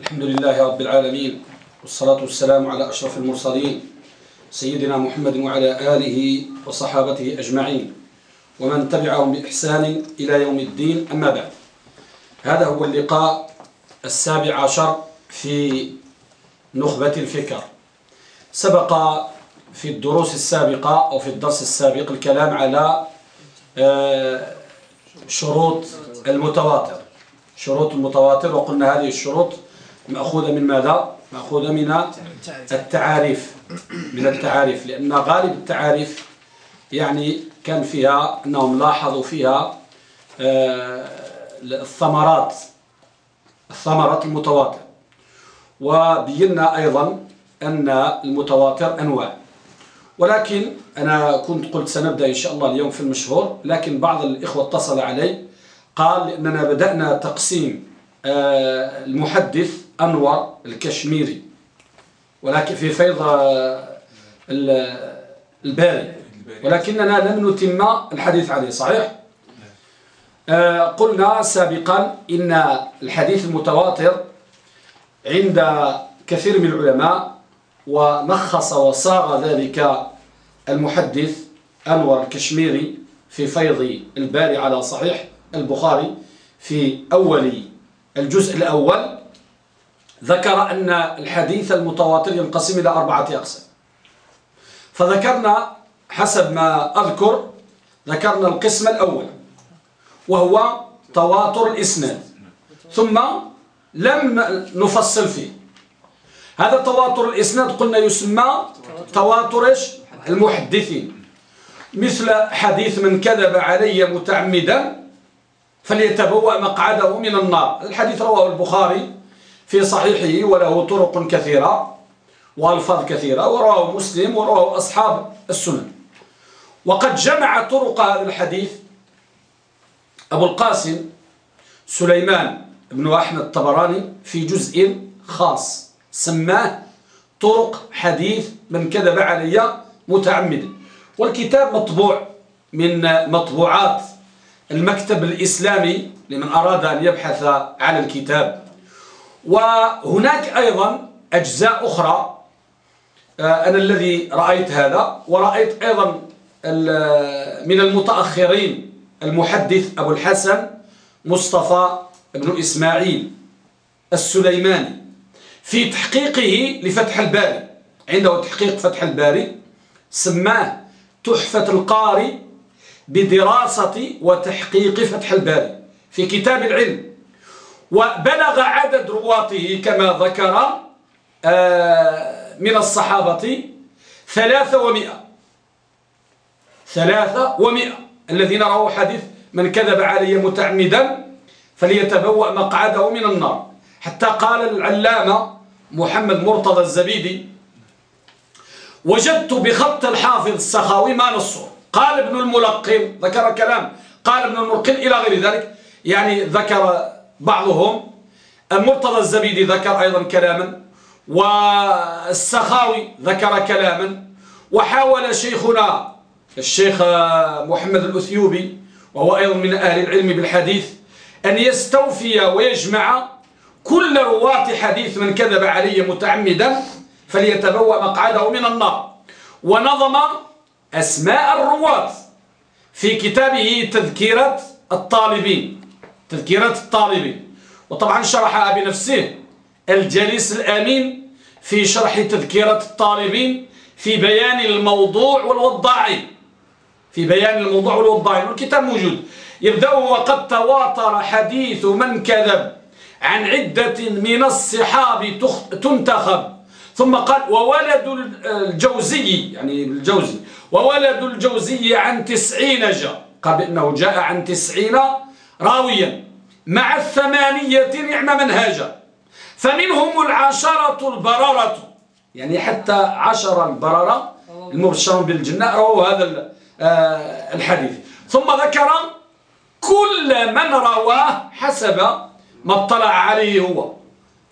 الحمد لله رب العالمين والصلاة والسلام على أشرف المرسلين سيدنا محمد وعلى آله وصحابته أجمعين ومن تبعهم بإحسان إلى يوم الدين أما بعد. هذا هو اللقاء السابع عشر في نخبة الفكر. سبق في الدروس السابقة أو في الدرس السابق الكلام على شروط المتواتر. شروط المتواتر وقلنا هذه الشروط مأخوذة من ماذا؟ مأخوذة من التعاريف من التعاريف. لأن غالب التعاريف يعني كان فيها أنهم لاحظوا فيها الثمرات الثمرات المتواتر. وبينا أيضا أن المتواتر أنواع. ولكن أنا كنت قلت سنبدأ إن شاء الله اليوم في المشهور لكن بعض الإخوة اتصل علي قال لأننا بدأنا تقسيم المحدث أنور الكشميري ولكن في فيض الباري. ولكننا لم نتم الحديث عليه صحيح؟ قلنا سابقا إن الحديث المتواتر عند كثير من العلماء ونخص وصاغ ذلك المحدث أنور الكشميري في فيض الباري على صحيح البخاري في أول الجزء الأول. ذكر أن الحديث المتواتر ينقسم إلى أربعة أقسام. فذكرنا حسب ما أذكر ذكرنا القسم الأول وهو تواتر الإسناد. ثم لم نفصل فيه. هذا تواتر الإسناد قلنا يسمى تواتر المحدثين. مثل حديث من كذب علي متعمدا فليتبوأ مقعده من النار. الحديث رواه البخاري في صحيحه وله طرق كثيرة وألفاظ كثيرة ورواه مسلم ورواه أصحاب السنن. وقد جمع طرق هذا الحديث أبو القاسم سليمان بن أحمد الطبراني في جزء خاص سماه طرق حديث من كذب علي متعمد. والكتاب مطبوع من مطبوعات المكتب الإسلامي لمن أراد أن يبحث على الكتاب. وهناك أيضا أجزاء أخرى. أنا الذي رأيت هذا ورأيت أيضا من المتأخرين المحدث أبو الحسن مصطفى بن إسماعيل السليماني في تحقيقه لفتح الباري. عنده تحقيق فتح الباري. سماه تحفة القاري بدراسة وتحقيق فتح الباري. في كتاب العلم وبلغ عدد رواته كما ذكر من الصحابة ثلاثة ومئة. ثلاثة ومئة. الذين رأوا حديث من كذب علي متعمدا فليتبوأ مقعده من النار. حتى قال العلامة محمد مرتضى الزبيدي وجدت بخط الحافظ السخاوي ما نصه. قال ابن الملقن ذكر كلام قال ابن الملقن إلى غير ذلك يعني ذكر بعضهم. مرتضى الزبيدي ذكر أيضا كلاما والسخاوي ذكر كلاما وحاول شيخنا الشيخ محمد الأثيوبي وهو أيضا من أهل العلم بالحديث أن يستوفي ويجمع كل رواة حديث من كذب علي متعمدا فليتبوأ مقعده من النار. ونظم أسماء الرواة في كتابه تذكيرة الطالبين. تذكيرة الطالبين. وطبعا شرحها بنفسه الجليس الأمين في شرح تذكيرة الطالبين في بيان الموضوع والوضاعين في بيان الموضوع والوضاعين والكتاب موجود. يبدأ وقد تواتر حديث من كذب عن عدة من الصحاب تنتخب. ثم قال وولد الجوزي يعني الجوزي. وولد الجوزي عن تسعين جاء قال بأنه جاء عن تسعين راويا مع الثمانية نعم منهاجا فمنهم العشرة البررة يعني حتى عشر البررة المبشرون بالجنة رووا هذا الحديث. ثم ذكر كل من رواه حسب ما اطلع عليه هو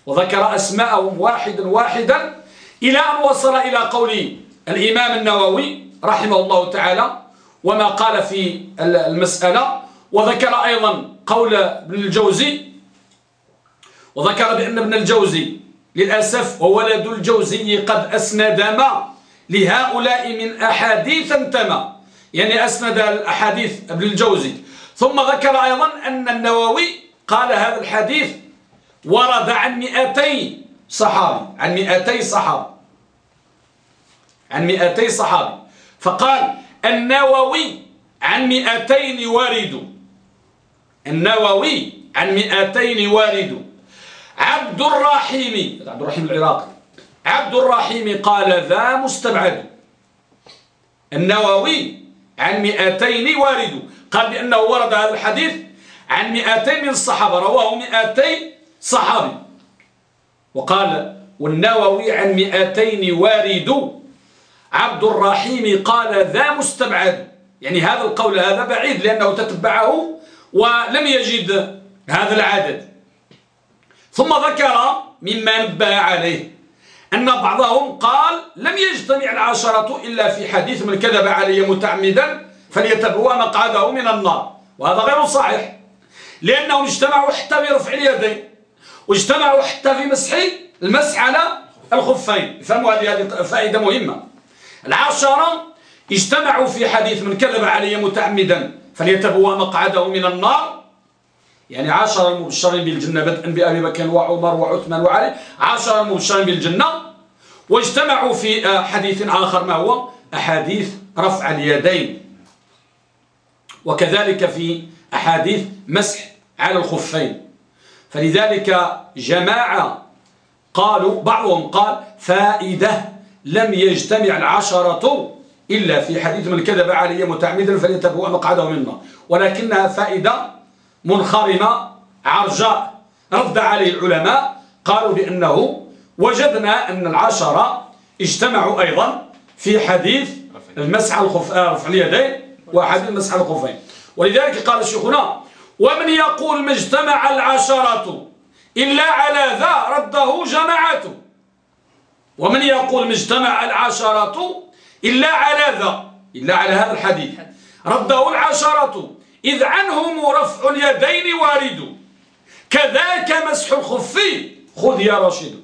وذكر أسماءهم واحدا واحدا إلى أن وصل إلى قول الإمام النووي رحمه الله تعالى وما قال في المسألة. وذكر أيضا قول ابن الجوزي وذكر بأن ابن الجوزي للأسف وولد الجوزي قد أسند ما لهؤلاء من أحاديث انتمى يعني أسند الأحاديث ابن الجوزي. ثم ذكر أيضا أن النووي قال هذا الحديث ورد عن مئتي صحابي عن مئتي صحابي. عن مئتي صحابي. فقال النووي عن مئتين وارد النووي عن مئتين وارد عبد الرحيم. عبد الرحيم العراقي. عبد الرحيم قال ذا مستبعد. النووي عن مئتين وارد قال بأنه ورد هذا الحديث عن مئتين من الصحابة رواه مئتين صحابي. وقال والنووي عن مئتين وارد عبد الرحيم قال ذا مستبعد. يعني هذا القول هذا بعيد لأنه تتبعه ولم يجد هذا العدد. ثم ذكر مما نبه عليه أن بعضهم قال لم يجتمع العشرة إلا في حديث من كذب علي متعمدا فليتبوى مقعده من النار. وهذا غير صحيح. لأنهم اجتمعوا حتى برفع اليدين واجتمعوا حتى في مسح المسح على الخفين. فهموا هذه فائدة مهمة. العشرة اجتمعوا في حديث من كذب علي متعمدا فليتبوى مقعده من النار. يعني عشر المبشرين بالجنة بدءا بأبي بكر وعمر وعثمان وعلي. عشر المبشرين بالجنة. واجتمعوا في آه، حديث آخر ما هو؟ أحاديث رفع اليدين. وكذلك في أحاديث مسح على الخفين. فلذلك جماعة قالوا بعضهم قال فائدة لم يجتمع العشرة إلا في حديث من كذب علي متعمدا فليتبوأ مقعده منا ولكنها فائدة منخرمة عرجاء رد عليه العلماء. قالوا بأنه وجدنا أن العشرة اجتمعوا أيضا في حديث المسح الخف... آه، رفع اليدين وحديث مسح الخفين. ولذلك قال شيخنا ومن يقول ما اجتمع العشرة إلا على ذا رده جماعته. ومن يقول ما اجتمع العشرة إلا على ذا إلا على هذا الحديث. رده العشرة إذ عنهم رفع اليدين وارد. كذاك مسح الخف خذ يا رشيد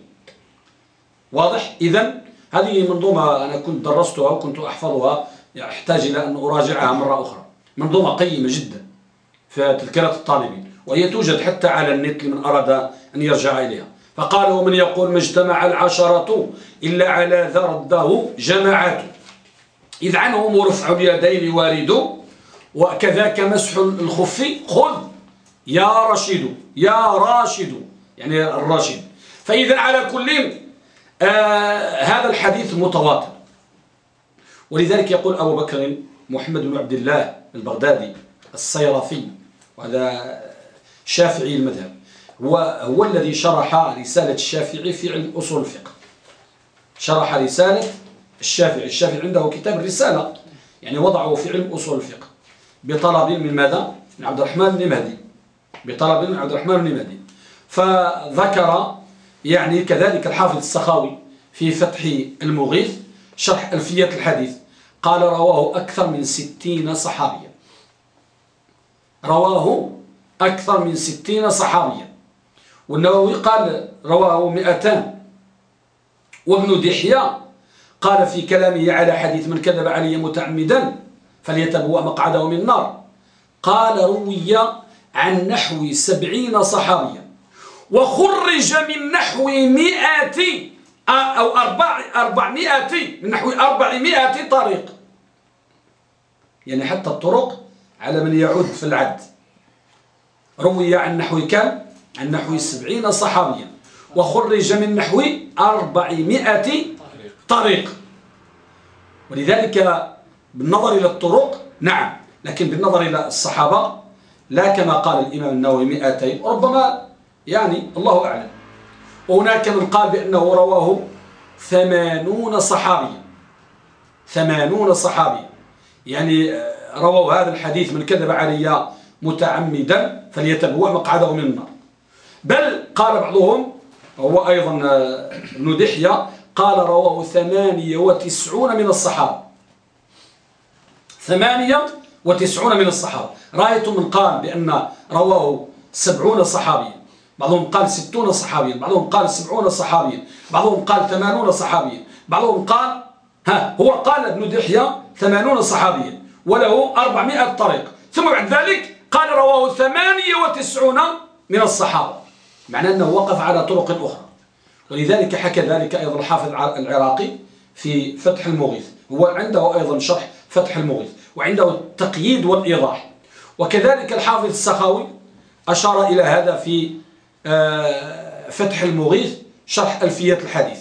واضح؟ إذا هذه منظومة أنا كنت درستها وكنت أحفظها أحتاج إلى أن أراجعها مرة أخرى. منظومة قيمة جدا في تذكرة الطالبين وهي توجد حتى على النت لمن أراد أن يرجع إليها. فقال ومن يقول ما اجتمع العشرة إلا على ذا رده جماعته إذ عنهم رفع اليدين وارد وكذاك مسح الخف. خذ يا رشيد يا راشد يعني الراشد. فإذا على كل آه هذا الحديث متواتر. ولذلك يقول أبو بكر محمد بن عبد الله البغدادي الصيرفي وهذا شافعي المذهب هو, هو الذي شرح رسالة الشافعي في علم أصول الفقه. شرح رسالة الشافعي. الشافعي عنده كتاب الرسالة يعني وضعه في علم أصول الفقه. بطلب من ماذا؟ من عبد الرحمن بن مهدي. بطلب من عبد الرحمن بن مهدي. فذكر يعني كذلك الحافظ السخاوي في فتح المغيث شرح ألفية الحديث. قال رواه أكثر من ستين صحابيا. رواه أكثر من ستين صحابيا. والنووي قال رواه مئتان. وابن دحية قال في كلامه على حديث من كذب علي متعمدا فليتبوأ مقعده من النار قال روي عن نحو سبعين صحابيا وخرج من نحو مئة أو أربع أربعمائة من نحو أربعمائة طريق. يعني حتى الطرق على من يعود في العد. روي عن نحو كم؟ عن نحو سبعين صحابيا وخرج من نحو أربعمائة طريق ولذلك بالنظر إلى الطرق نعم لكن بالنظر إلى الصحابة لا كما قال الإمام النووي مئتين ربما يعني الله أعلم. وهناك من قال بأنه رواه ثمانون صحابيا. ثمانون صحابيا. يعني رووا هذا الحديث من كذب علي متعمدا فليتبوأ مقعده من النار. بل قال بعضهم هو أيضا ابن دحية قال رواه ثمانية وتسعون من الصحابة. ثمانية وتسعون من الصحابة. رأيت من قال بأن رواه سبعون صحابيا. بعضهم قال ستون صحابيا. بعضهم قال سبعون صحابيا. بعضهم قال ثمانون صحابيا. بعضهم قال ها هو قال ابن دحية ثمانون صحابيا. وله أربعمائة طريق. ثم بعد ذلك قال رواه ثمانية وتسعون من الصحابة. معنى أنه وقف على طرق أخرى. ولذلك حكى ذلك أيضا الحافظ العراقي في فتح المغيث. هو عنده أيضا شرح فتح المغيث وعنده التقييد والإيضاح. وكذلك الحافظ السخاوي أشار إلى هذا في آه، فتح المغيث شرح ألفية الحديث.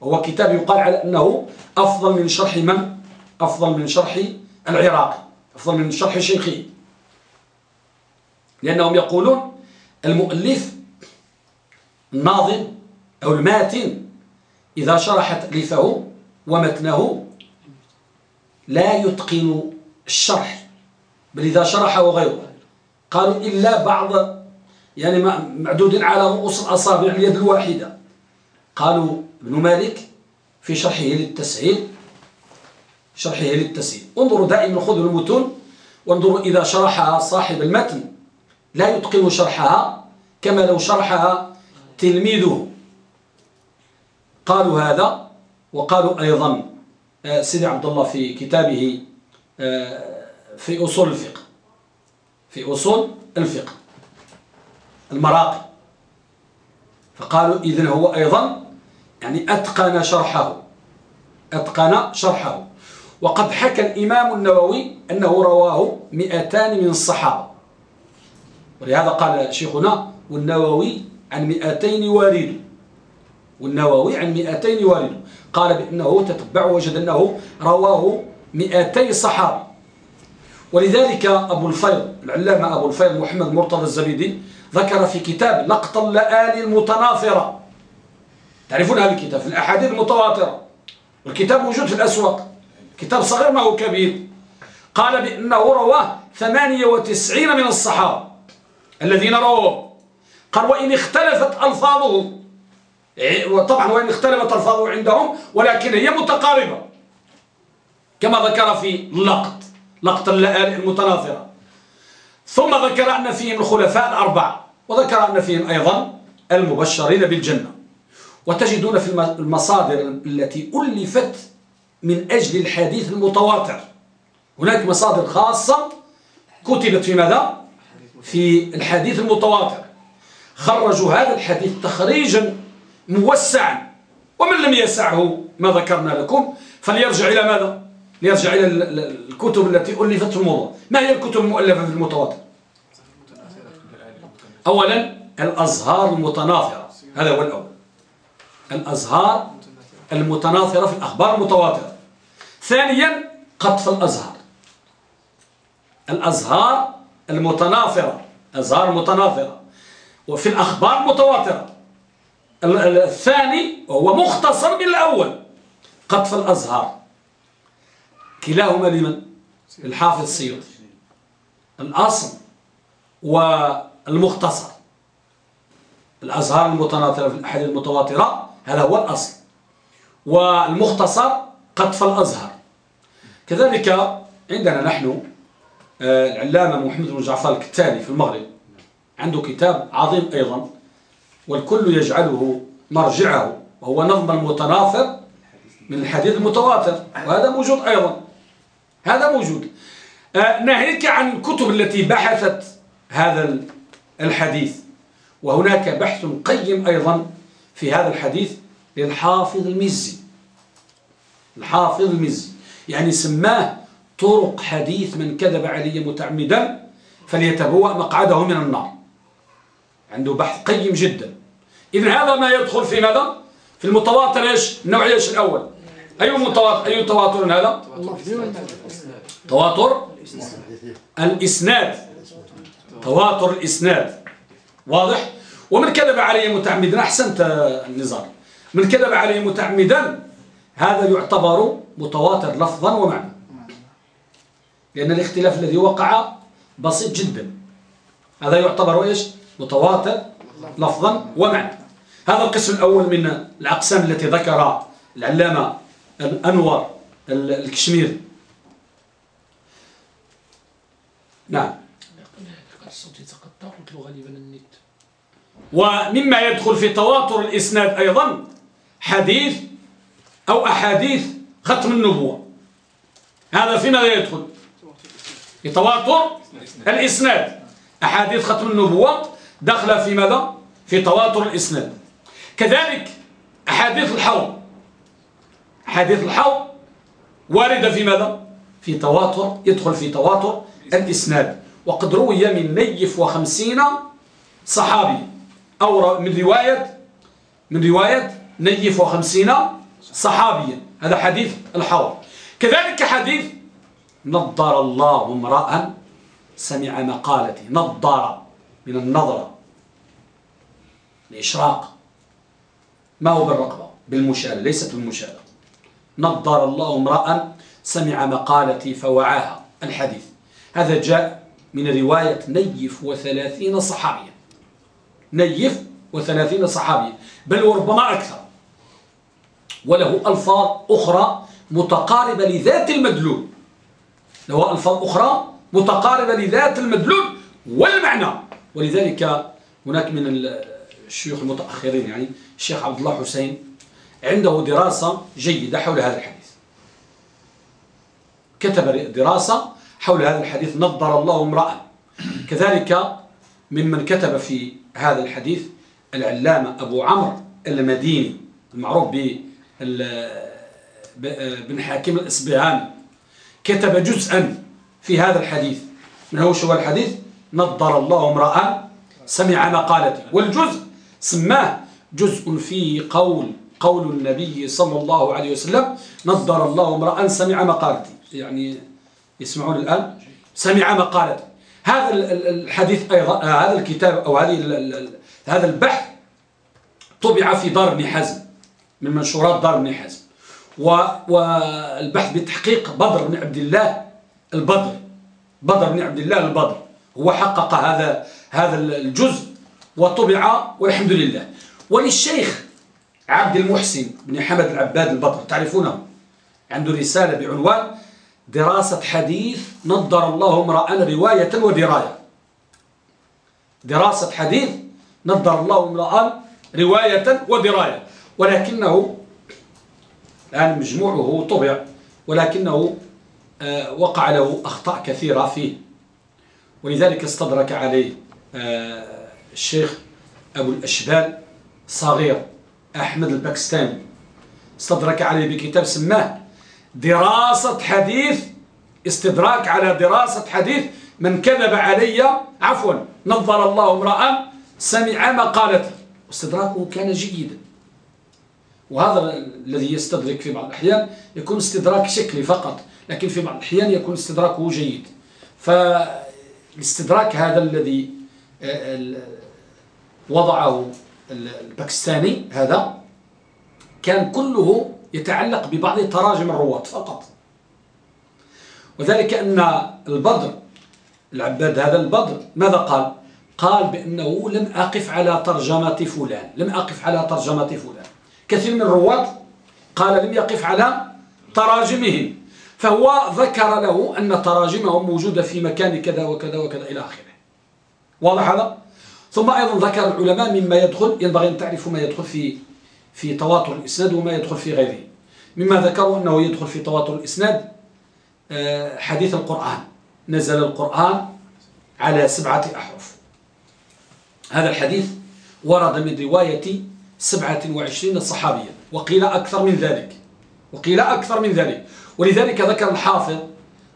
وهو كتاب يقال على أنه أفضل من شرح من؟ أفضل من شرح العراقي أفضل من شرح شيخه لأنهم يقولون المؤلف الناظم أو الماتن إذا شرح تأليفه ومتنه لا يتقن الشرح بل إذا شرحه غيره قالوا إلا بعض يعني معدود على رؤوس الأصابع اليد الواحدة. قالوا ابن مالك في شرحه للتسهيل شرحه للتسهيل. انظروا دائما خذوا المتون وانظروا إذا شرحها صاحب المتن لا يتقن شرحها كما لو شرحها تلميذه. قالوا هذا وقالوا أيضا آه، سيدي عبد الله في كتابه آه، في أصول الفقه في أصول الفقه المراقي فقالوا إذن هو أيضا يعني أتقن شرحه أتقن شرحه. وقد حكى الإمام النووي أنه رواه مئتان من الصحابة. ولهذا قال شيخنا والنووي عن مئتين وارد والنووي عن مئتين وارد قال بأنه تتبع وجد أنه رواه مئتي صحابي. ولذلك أبو الفيض العلامة أبو الفيض محمد مرتضى الزبيدي ذكر في كتاب لقط اللآلي المتناثرة تعرفون هذا الكتاب؟ في الأحاديث المتواترة. والكتاب موجود في الأسواق. كتاب صغير ما هو كبير. قال بأنه رواه 98 من الصحابة الذين رواه قال وإن اختلفت ألفاظه طبعا وإن اختلفت ألفاظه عندهم ولكن هي متقاربة. كما ذكر في لقط اللآلئ المتناثرة ثم ذكر أن فيهم الخلفاء الأربعة وذكر أن فيهم أيضا المبشرين بالجنة. وتجدون في المصادر التي ألفت من أجل الحديث المتواتر. هناك مصادر خاصة كتبت في ماذا؟ في الحديث المتواتر. خرجوا هذا الحديث تخريجا موسعا ومن لم يسعه ما ذكرنا لكم. فليرجع إلى ماذا؟ ليرجع إلى الكتب التي ألفت في الموضوع. ما هي الكتب المؤلفة في المتواتر؟ أولا الأزهار المتناثرة. هذا هو الأول. الأزهار المتناثرة في الأخبار المتواترة. ثانيا قطف الأزهار. الأزهار المتناثرة. أزهار متناثرة. وفي الأخبار المتواترة. الثاني وهو مختصر من الأول قطف الأزهار. كلاهما لمن؟ الحافظ السيوطي. الأصل والمختصر. الأزهار المتناثرة في الأحاديث المتواترة هذا هو الأصل. والمختصر قطف الأزهر كذلك عندنا نحن آه، العلامة محمد بن جعفر الكتاني في المغرب عنده كتاب عظيم أيضا. والكل يجعله مرجعه وهو نظم المتناثر من الحديث المتواتر وهذا موجود أيضا. هذا موجود. آه، ناهيك عن الكتب التي بحثت هذا الحديث. وهناك بحث قيم أيضا في هذا الحديث للحافظ المزي. الحافظ المزي. يعني سماه طرق حديث من كذب علي متعمدا فليتبوأ مقعده من النار. عنده بحث قيم جدا إذن هذا ما يدخل في ماذا؟ في المتواتر إيش؟ النوع إيش الأول؟ أي متواتر أي تواتر هذا؟ تواتر الإسناد تواتر الإسناد واضح؟ ومن كذب علي متعمدا أحسنت النظام من كذب علي متعمدا هذا يعتبر متواتر لفظا ومعنى لأن الاختلاف الذي وقع بسيط جدا هذا يعتبر إيش متواتر لفظا ومعنى. هذا القسم الأول من الأقسام التي ذكر العلامة الأنور الكشميري نعم. ومما يدخل في تواتر الإسناد أيضا حديث أو أحاديث ختم النبوة. هذا في ماذا يدخل. في تواتر الإسناد. أحاديث ختم النبوة. دخل في ماذا؟ في تواتر الإسناد. كذلك أحاديث الحوض. أحاديث الحوض واردة في ماذا؟ في تواتر يدخل في تواتر الإسناد. وقد روي من نيف وخمسين صحابي. أو من رواية من رواية نيف وخمسين صحابيا هذا حديث الحوض. كذلك حديث نضر الله امرأ سمع مقالتي. نضر من النظرة الإشراق ما هو بالرقبة؟ بالمشالة ليست بالمشالة نضر الله امرأ سمع مقالتي فوعاها. الحديث. هذا جاء من رواية نيف وثلاثين صحابيا. نيف وثلاثين صحابيا. بل وربما أكثر. وله ألفاظ أخرى متقاربة لذات المدلول. له ألفاظ أخرى متقاربة لذات المدلول والمعنى. ولذلك هناك من الشيوخ المتأخرين يعني الشيخ عبد الله حسين عنده دراسة جيدة حول هذا الحديث. كتب دراسة حول هذا الحديث نظر الله امرأة. كذلك ممن كتب في هذا الحديث العلامة أبو عمرو المديني المعروف بن حاكم الإصبهاني. كتب جزءا في هذا الحديث. من هو شو الحديث؟ نظر الله امرأة سمع مقالتي والجزء سماه جزء فيه قول قول النبي صلى الله عليه وسلم نظر الله امرأ سمع مقالتي يعني يسمعون الآن؟ سمع مقالتي هذا الحديث أيضا هذا الكتاب أو هذه هذا البحث طبع في دار ابن حزم من منشورات دار ابن حزم. والبحث بتحقيق بدر بن عبد الله البدر. بدر بن عبد الله البدر. هو حقق هذا هذا الجزء وطبع والحمد لله. وللشيخ عبد المحسن بن حمد العباد البدر تعرفونه؟ عنده رسالة بعنوان دراسة حديث نظر الله امرأ رواية ودراية. دراسة حديث نظر الله امرأ رواية ودراية. ولكنه الآن مجموعه طبع ولكنه آه، وقع له أخطاء كثيرة فيه. ولذلك استدرك عليه آه، الشيخ أبو الأشبال صغير أحمد الباكستاني. استدرك عليه بكتاب سماه دراسة حديث استدراك على دراسة حديث من كذب علي عفوا نظر الله امرأ سمع مقالته. استدراكه كان جيدا. وهذا الذي يستدرك في بعض الأحيان يكون استدراك شكلي فقط لكن في بعض الأحيان يكون استدراكه جيد. فالاستدراك هذا الذي آه، وضعه الباكستاني هذا كان كله يتعلق ببعض تراجم الرواة فقط. وذلك أن البدر العباد هذا البدر ماذا قال؟ قال بأنه لم أقف على ترجمة فلان لم أقف على ترجمة فلان. كثير من الرواة قال لم يقف على تراجمهم. فهو ذكر له أن تراجمهم موجودة في مكان كذا وكذا وكذا إلى آخره. واضح هذا؟ ثم أيضا ذكر العلماء مما يدخل ينبغي أن تعرفوا ما يدخل في في تواتر الإسناد وما يدخل في غيره. مما ذكروا أنه يدخل في تواتر الإسناد آه، حديث القرآن. نزل القرآن على سبعة أحرف. هذا الحديث ورد من رواية سبعة وعشرين صحابيا وقيل أكثر من ذلك. وقيل أكثر من ذلك. ولذلك ذكر الحافظ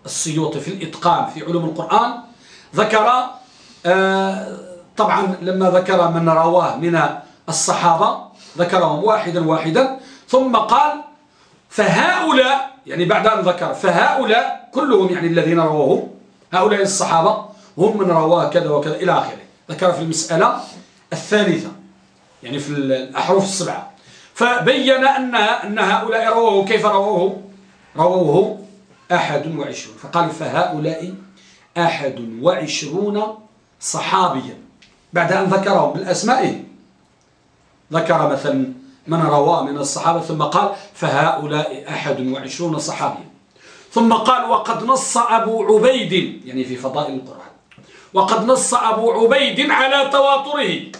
السيوطي في الإتقان في علوم القرآن ذكر آه، طبعا لما ذكر من رواه من الصحابة ذكرهم واحدا واحدا ثم قال فهؤلاء يعني بعد أن ذكر فهؤلاء كلهم يعني الذين رووه هؤلاء الصحابة هم من رواه كذا وكذا إلى آخره. ذكر في المسألة الثالثة يعني في الأحرف السبعة. فبين أن أن هؤلاء رووه كيف رووه؟ رووه أحد وعشرون. فقال فهؤلاء أحد وعشرون صحابيا. بعد أن ذكرهم بالأسماء ذكر مثلا من رواه من الصحابة ثم قال فهؤلاء أحد وعشرون صحابيا. ثم قال وقد نص أبو عبيد يعني في فضائل القرآن. وقد نص أبو عبيد على تواتره.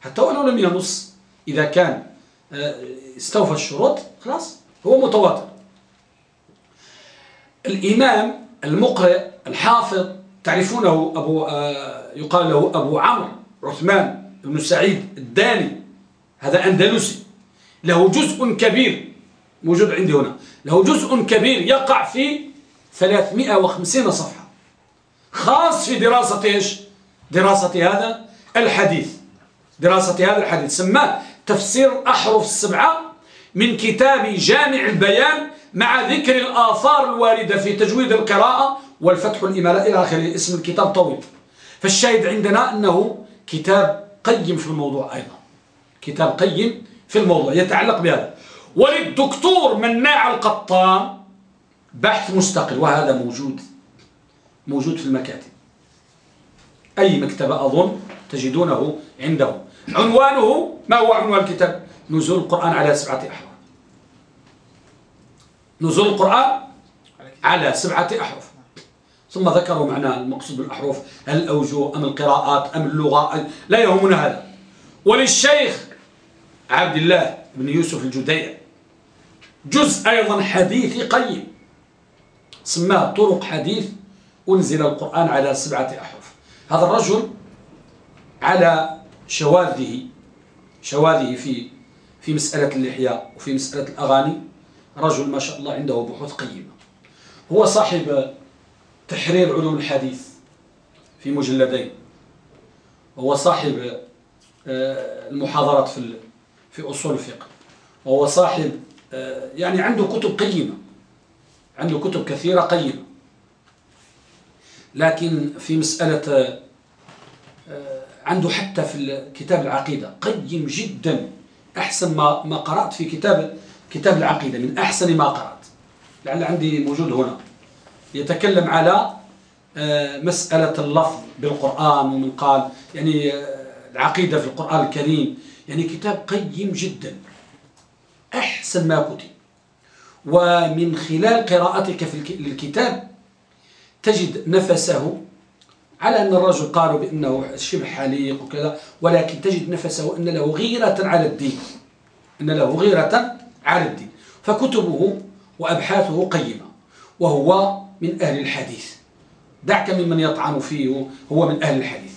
حتى ولو لم ينص إذا كان آه، استوفى الشروط خلاص هو متواتر. الإمام المقرئ الحافظ تعرفونه أبو آه، يقال له أبو عمرو عثمان بن سعيد الداني هذا أندلسي. له جزء كبير موجود عندي هنا. له جزء كبير يقع في 350 صفحة. خاص في دراسة إيش؟ دراسة هذا الحديث. دراسة هذا الحديث. سماه تفسير الأحرف السبعة من كتاب جامع البيان مع ذكر الآثار الواردة في تجويد القراءة والفتح الإملاء إلى آخره اسم الكتاب طويل. فالشاهد عندنا أنه كتاب قيم في الموضوع أيضا. كتاب قيم في الموضوع يتعلق بهذا. وللدكتور مناع القطان بحث مستقل وهذا موجود موجود في المكاتب. أي مكتبة أظن تجدونه عنده عنوانه ما هو عنوان الكتاب؟ نزول القرآن على سبعة أحرف. نزول القرآن على سبعة أحرف. ثم ذكروا معنا المقصود بالأحرف هل الأوجه أم القراءات أم اللغة؟ لا يهمنا هذا. وللشيخ عبد الله بن يوسف الجديع جزء أيضا حديث قيم سماه طرق حديث أنزل القرآن على سبعة أحرف. هذا الرجل على شواذه شواذه في في مسألة اللحية وفي مسألة الأغاني رجل ما شاء الله عنده بحوث قيمة. هو صاحب تحرير علوم الحديث في مجلدين. وهو صاحب آه، المحاضرات في في أصول الفقه. وهو صاحب آه، يعني عنده كتب قيمة. عنده كتب كثيرة قيمة. لكن في مسألة آه، عنده حتى في كتاب العقيدة. قيم جدا. أحسن ما ما قرأت في كتاب كتاب العقيدة من أحسن ما قرأت. لعل عندي موجود هنا. يتكلم على آه، مسألة اللفظ بالقرآن ومن قال يعني العقيدة في القرآن الكريم. يعني كتاب قيم جدا. أحسن ما كتب. ومن خلال قراءتك في الكتاب تجد نفسه على أن الرجل قالوا بأنه شبه حليق وكذا ولكن تجد نفسه أن له غيرة على الدين. أن له غيرة على الدين فكتبه وأبحاثه قيمة وهو من أهل الحديث. دعك ممن يطعن فيه هو من أهل الحديث.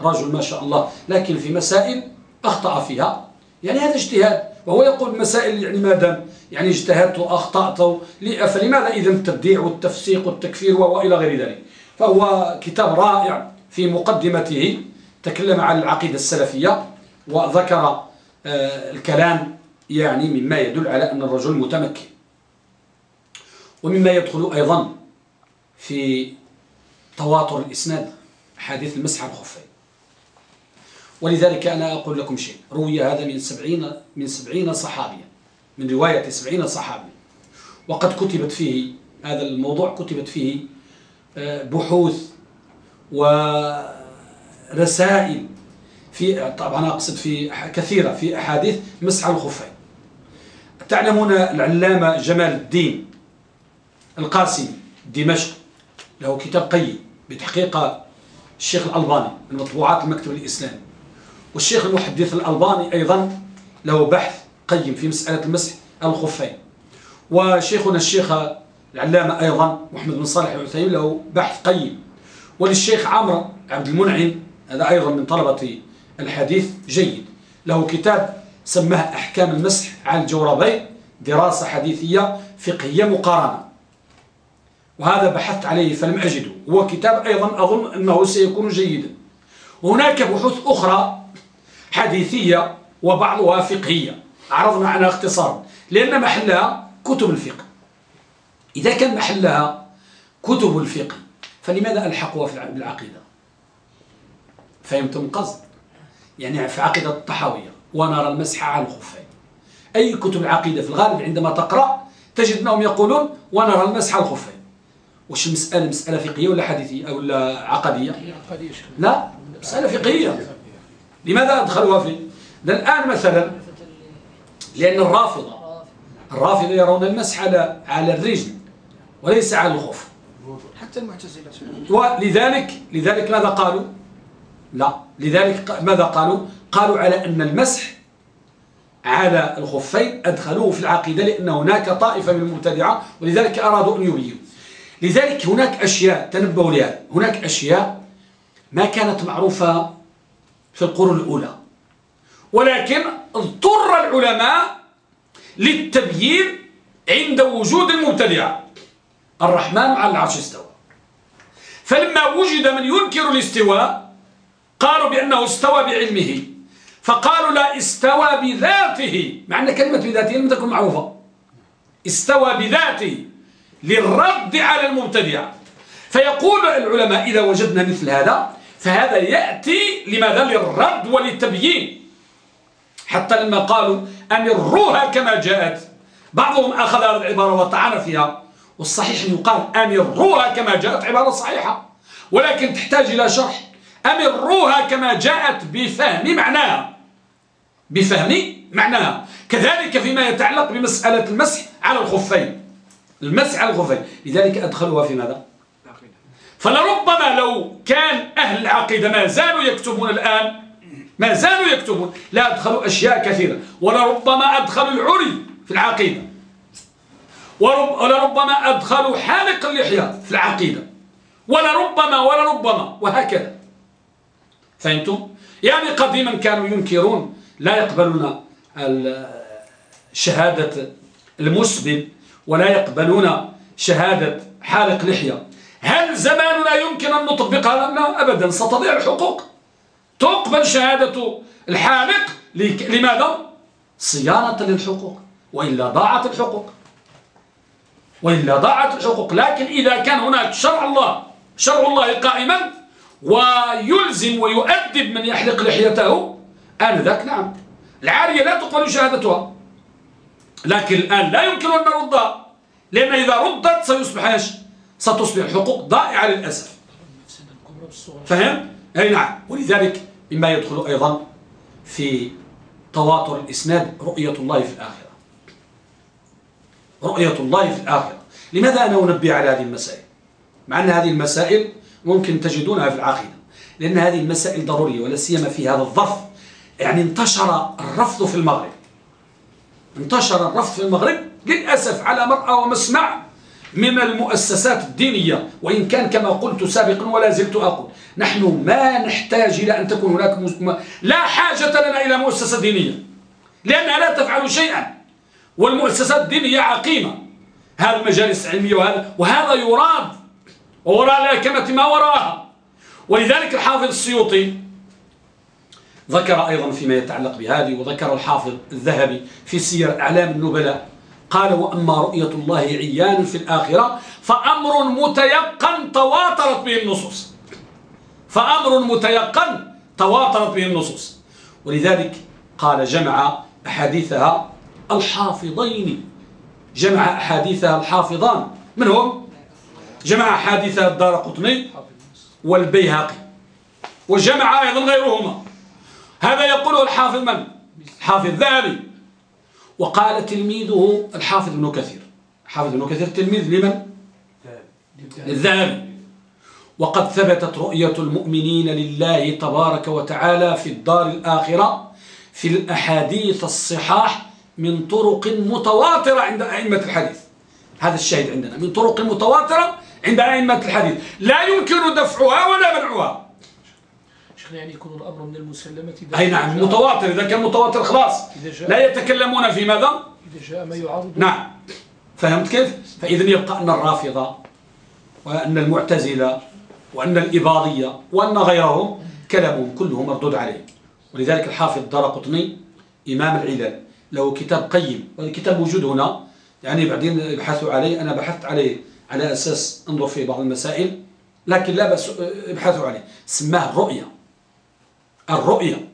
رجل ما شاء الله لكن في مسائل أخطأ فيها. يعني هذا اجتهاد. وهو يقول مسائل يعني ما دام يعني اجتهدت وأخطأت فلماذا إذا التبديع والتفسيق والتكفير وإلى غير ذلك؟ فهو كتاب رائع في مقدمته تكلم عن العقيدة السلفية وذكر آه، الكلام يعني مما يدل على أن الرجل متمكن. ومما يدخل أيضا في تواتر الإسناد حديث المسح الخفين ولذلك أنا أقول لكم شيء روي هذا من سبعين, من سبعين صحابيا من رواية سبعين صحابي وقد كتبت فيه هذا الموضوع كتبت فيه آه، بحوث ورسائل في طبعا أقصد في كثيرة في أحاديث مسح الخفين تعلمون العلامة جمال الدين القاسمي دمشق. له كتاب قيم بتحقيق الشيخ الألباني من مطبوعات المكتب الإسلامي. والشيخ المحدث الألباني أيضا له بحث قيم في مسألة المسح الخفين. وشيخنا الشيخ العلامة أيضا محمد بن صالح العثيمين له بحث قيم. وللشيخ عمرو عبد المنعم هذا أيضا من طلبة الحديث جيد. له كتاب سماه أحكام المسح على الجوربين دراسة حديثية فقهية مقارنة. وهذا بحثت عليه فلم أجده. هو كتاب أيضا أظن أنه سيكون جيدا. هناك بحوث أخرى حديثية وبعضها فقهية. عرضنا عنها اختصارا لأن محلها كتب الفقه. إذا كان محلها كتب الفقه فلماذا ألحقها بالعقيدة؟ فهمتم قصد يعني في عقيدة الطحاوية. ونرى المسح على الخفين. أي كتب العقيدة في الغالب عندما تقرأ تجد أنهم يقولون ونرى المسح على الخفين. وش المسألة مسألة فقهية ولا حديثية ولا عقدية؟ لا مسألة فقهية. لماذا أدخلوها فيه الآن مثلا لأن الرافضة الرافضة يرون المسح على على الرجل وليس على الخف. حتى المعتزلة. ولذلك لذلك ماذا قالوا؟ لا لذلك ماذا قالوا؟ قالوا على أن المسح على الخفين أدخلوه في العقيدة لأن هناك طائفة من المبتدعة ولذلك أرادوا أن يبينوا لذلك هناك أشياء تنبهوا لها هناك أشياء ما كانت معروفة في القرون الأولى. ولكن اضطر العلماء للتبيين عند وجود المبتدعة. الرحمن على العرش استوى. فلما وجد من ينكر الاستواء قالوا بأنه استوى بعلمه. فقالوا لا استوى بذاته. مع أن كلمة بذاته لم تكن معروفة. استوى بذاته للرد على المبتدعة فيقول العلماء إذا وجدنا مثل هذا فهذا يأتي لماذا؟ للرد وللتبيين. حتى لما قالوا أمروها كما جاءت. بعضهم أخذ هذه العبارة وطعن فيها. والصحيح أن يقال أمروها كما جاءت عبارة صحيحة. ولكن تحتاج إلى شرح. أمروها كما جاءت بفهم معناها. بفهم معناها. كذلك فيما يتعلق بمسألة المسح على الخفين. المسح على الخفين. لذلك أدخلوها في ماذا؟ فلربما لو كان أهل العقيدة ما زالوا يكتبون الآن ما زالوا يكتبون لا أدخلوا أشياء كثيرة. ولربما أدخلوا العري في العقيدة. ولربما أدخلوا حالق اللحية في العقيدة. ولربما ولربما وهكذا. فهمتم؟ يعني قديما كانوا ينكرون لا يقبلون شهادة المسلم ولا يقبلون شهادة حالق لحية. هل زماننا يمكن أن نطبقها؟ لا أبدا. ستضيع الحقوق. تقبل شهادة الحالق لماذا؟ صيانة للحقوق وإلا ضاعت الحقوق. وإلا ضاعت الحقوق. لكن إذا كان هناك شرع الله شرع الله قائما ويلزم ويؤدب من يحلق لحيته آنذاك نعم. العارية لا تقبل شهادتها. لكن الآن لا يمكن أن نردها لأن إذا ردت سيصبح إيش؟ ستصبح الحقوق ضائعة للأسف. فهم؟ أي نعم. ولذلك مما يدخل أيضا في تواتر الإسناد رؤية الله في الآخرة. رؤية الله في الآخرة. لماذا أنا أنبه على هذه المسائل؟ مع أن هذه المسائل ممكن تجدونها في العقيدة. لأن هذه المسائل ضرورية ولا سيما في هذا الظرف. يعني انتشر الرفض في المغرب. انتشر الرفض في المغرب للأسف على مرأى ومسمع من المؤسسات الدينية. وإن كان كما قلت سابقا ولا زلت أقول نحن ما نحتاج إلى أن تكون هناك. لا حاجة لنا إلى مؤسسة دينية. لأنها لا تفعل شيئا. والمؤسسات الدينية عقيمة. هذه المجالس العلمية وهذا, وهذا يراد الأكمة ما وراءها. ولذلك الحافظ السيوطي ذكر أيضا فيما يتعلق بهذه وذكر الحافظ الذهبي في سير أعلام النبلاء قال وأما رؤية الله عيان في الآخرة فأمر متيقن تواترت به النصوص. فأمر متيقن تواترت به النصوص. ولذلك قال جمع أحاديثها الحافظين. جمع أحاديثها الحافظان. من هم؟ جمع أحاديثها الدار قطني والبيهقي وجمع أيضا غيرهما. هذا يقوله الحافظ من؟ حافظ ذهبي وقال تلميذه الحافظ ابن كثير. حافظ ابن كثير تلميذ لمن؟ للذهبي. وقد ثبتت رؤية المؤمنين لله تبارك وتعالى في الدار الآخرة في الأحاديث الصحاح من طرق متواترة عند أئمة الحديث. هذا الشاهد عندنا. من طرق متواترة عند أئمة الحديث. لا يمكن دفعها ولا منعها. شيخنا يعني يكون الأمر من المسلمة أي نعم متواتر إذا كان متواتر خلاص. لا يتكلمون في ماذا؟ إذا جاء ما يعارض نعم. فهمت كيف؟ فإذا يبقى أن الرافضة وأن المعتزلة وأن الإباضية وأن غيرهم كلامهم كله مردود عليه. ولذلك الحافظ دار قطني إمام العلل له كتاب قيم وهذا الكتاب موجود هنا. يعني بعدين ابحثوا عليه أنا بحثت عليه على أساس أنظر في بعض المسائل لكن لا بس ابحثوا عليه. سماه الرؤية الرؤية.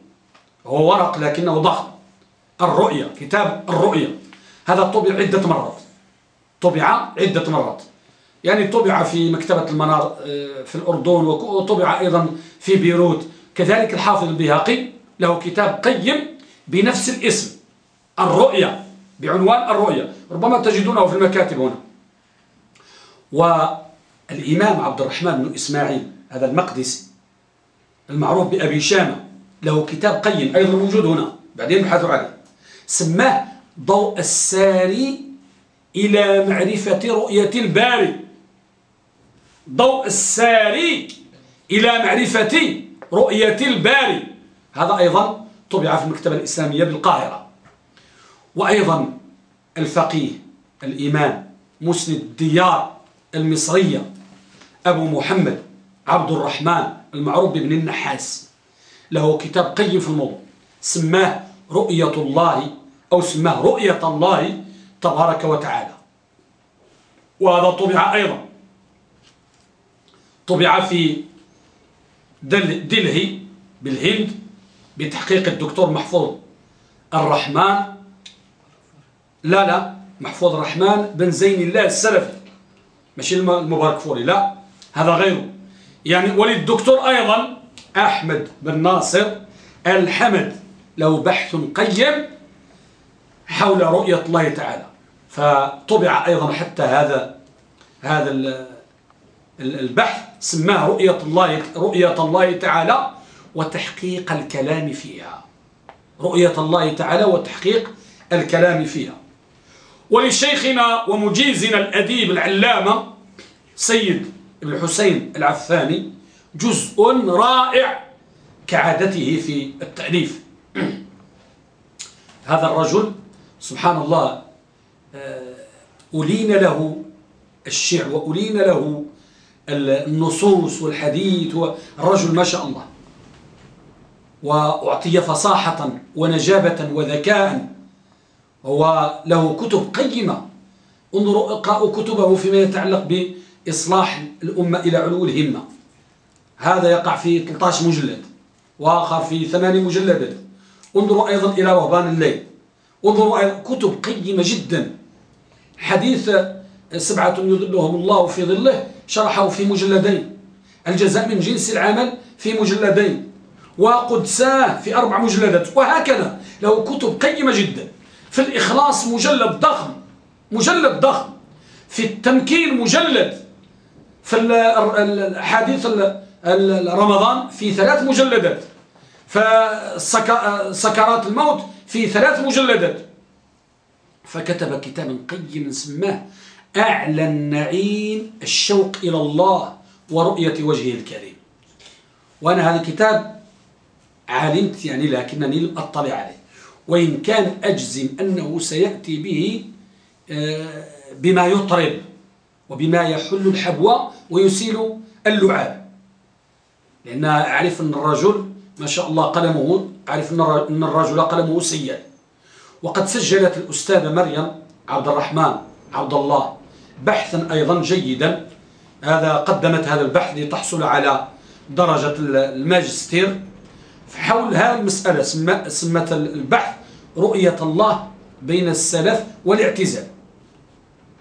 هو ورق لكنه ضخم. الرؤية كتاب الرؤية. هذا طبع عدة مرات. طبع عدة مرات. يعني طبع في مكتبة المنار آه، في الأردن وطبع أيضا في بيروت. كذلك الحافظ البيهقي له كتاب قيم بنفس الاسم. الرؤية بعنوان الرؤية. ربما تجدونه في المكاتب هنا. والإمام عبد الرحمن بن إسماعيل هذا المقدسي المعروف بأبي شامة له كتاب قيم أيضا موجود هنا بعدين نبحث عليه. سماه ضوء الساري إلى معرفة رؤية الباري. ضوء الساري إلى معرفة رؤية الباري. هذا أيضا طبع في المكتبة الإسلامية بالقاهرة. وأيضا الفقيه الإمام مسند الديار المصرية أبو محمد عبد الرحمن المعروف بابن النحاس. له كتاب قيم في الموضوع سماه رؤية الله أو سماه رؤية الله تبارك وتعالى. وهذا طبع أيضا. طبع في دل دلهي بالهند بتحقيق الدكتور محفوظ الرحمن. لا لا محفوظ الرحمن بن زين الله السلفي. ماشي المبارك فوري. لا هذا غيره. يعني وللدكتور أيضا أحمد بن ناصر الحمد له بحث قيم حول رؤية الله تعالى. فطبع أيضا حتى هذا هذا البحث سماه رؤية الله رؤية الله تعالى وتحقيق الكلام فيها. رؤية الله تعالى وتحقيق الكلام فيها. ولشيخنا ومجيزنا الأديب العلامة سيد ابن حسين العفاني جزء رائع كعادته في التأليف. هذا الرجل سبحان الله آه، ألين له الشعر وألين له النصوص والحديث والرجل ما شاء الله. وأعطي فصاحة ونجابة وذكاء. هو له كتب قيمة. انظروا إقرأوا كتبه فيما يتعلق بإصلاح الأمة إلى علو الهمة. هذا يقع في 13 مجلد وآخر في 8 مجلدات انظروا أيضا إلى وهبان الليل. انظروا أيضا كتب قيمة جدا. حديث سبعة يظلهم الله في ظله شرحه في مجلدين. الجزاء من جنس العمل في مجلدين. وقدساه في أربع مجلدات. وهكذا له كتب قيمة جدا. في الإخلاص مجلد ضخم مجلد ضخم. في التمكين مجلد. في الحديث رمضان في ثلاث مجلدات. فسكرات الموت في ثلاث مجلدات. فكتب كتابا قيما سماه أعلى النعيم الشوق إلى الله ورؤية وجهه الكريم. وأنا هذا الكتاب علمت يعني لكنني لم أطلع عليه. وإن كان أجزم أنه سيأتي به آه، بما يطرب وبما يحل الحبوة ويسيل اللعاب. لأن أعرف أن الرجل ما شاء الله قلمه أعرف أن الرجل قلمه سيء. وقد سجلت الأستاذة مريم عبد الرحمن عبد الله بحثا أيضا جيدا. هذا قدمت هذا البحث لتحصل على درجة الماجستير. حول هذه المسألة سمت البحث رؤية الله بين السلف والاعتزال.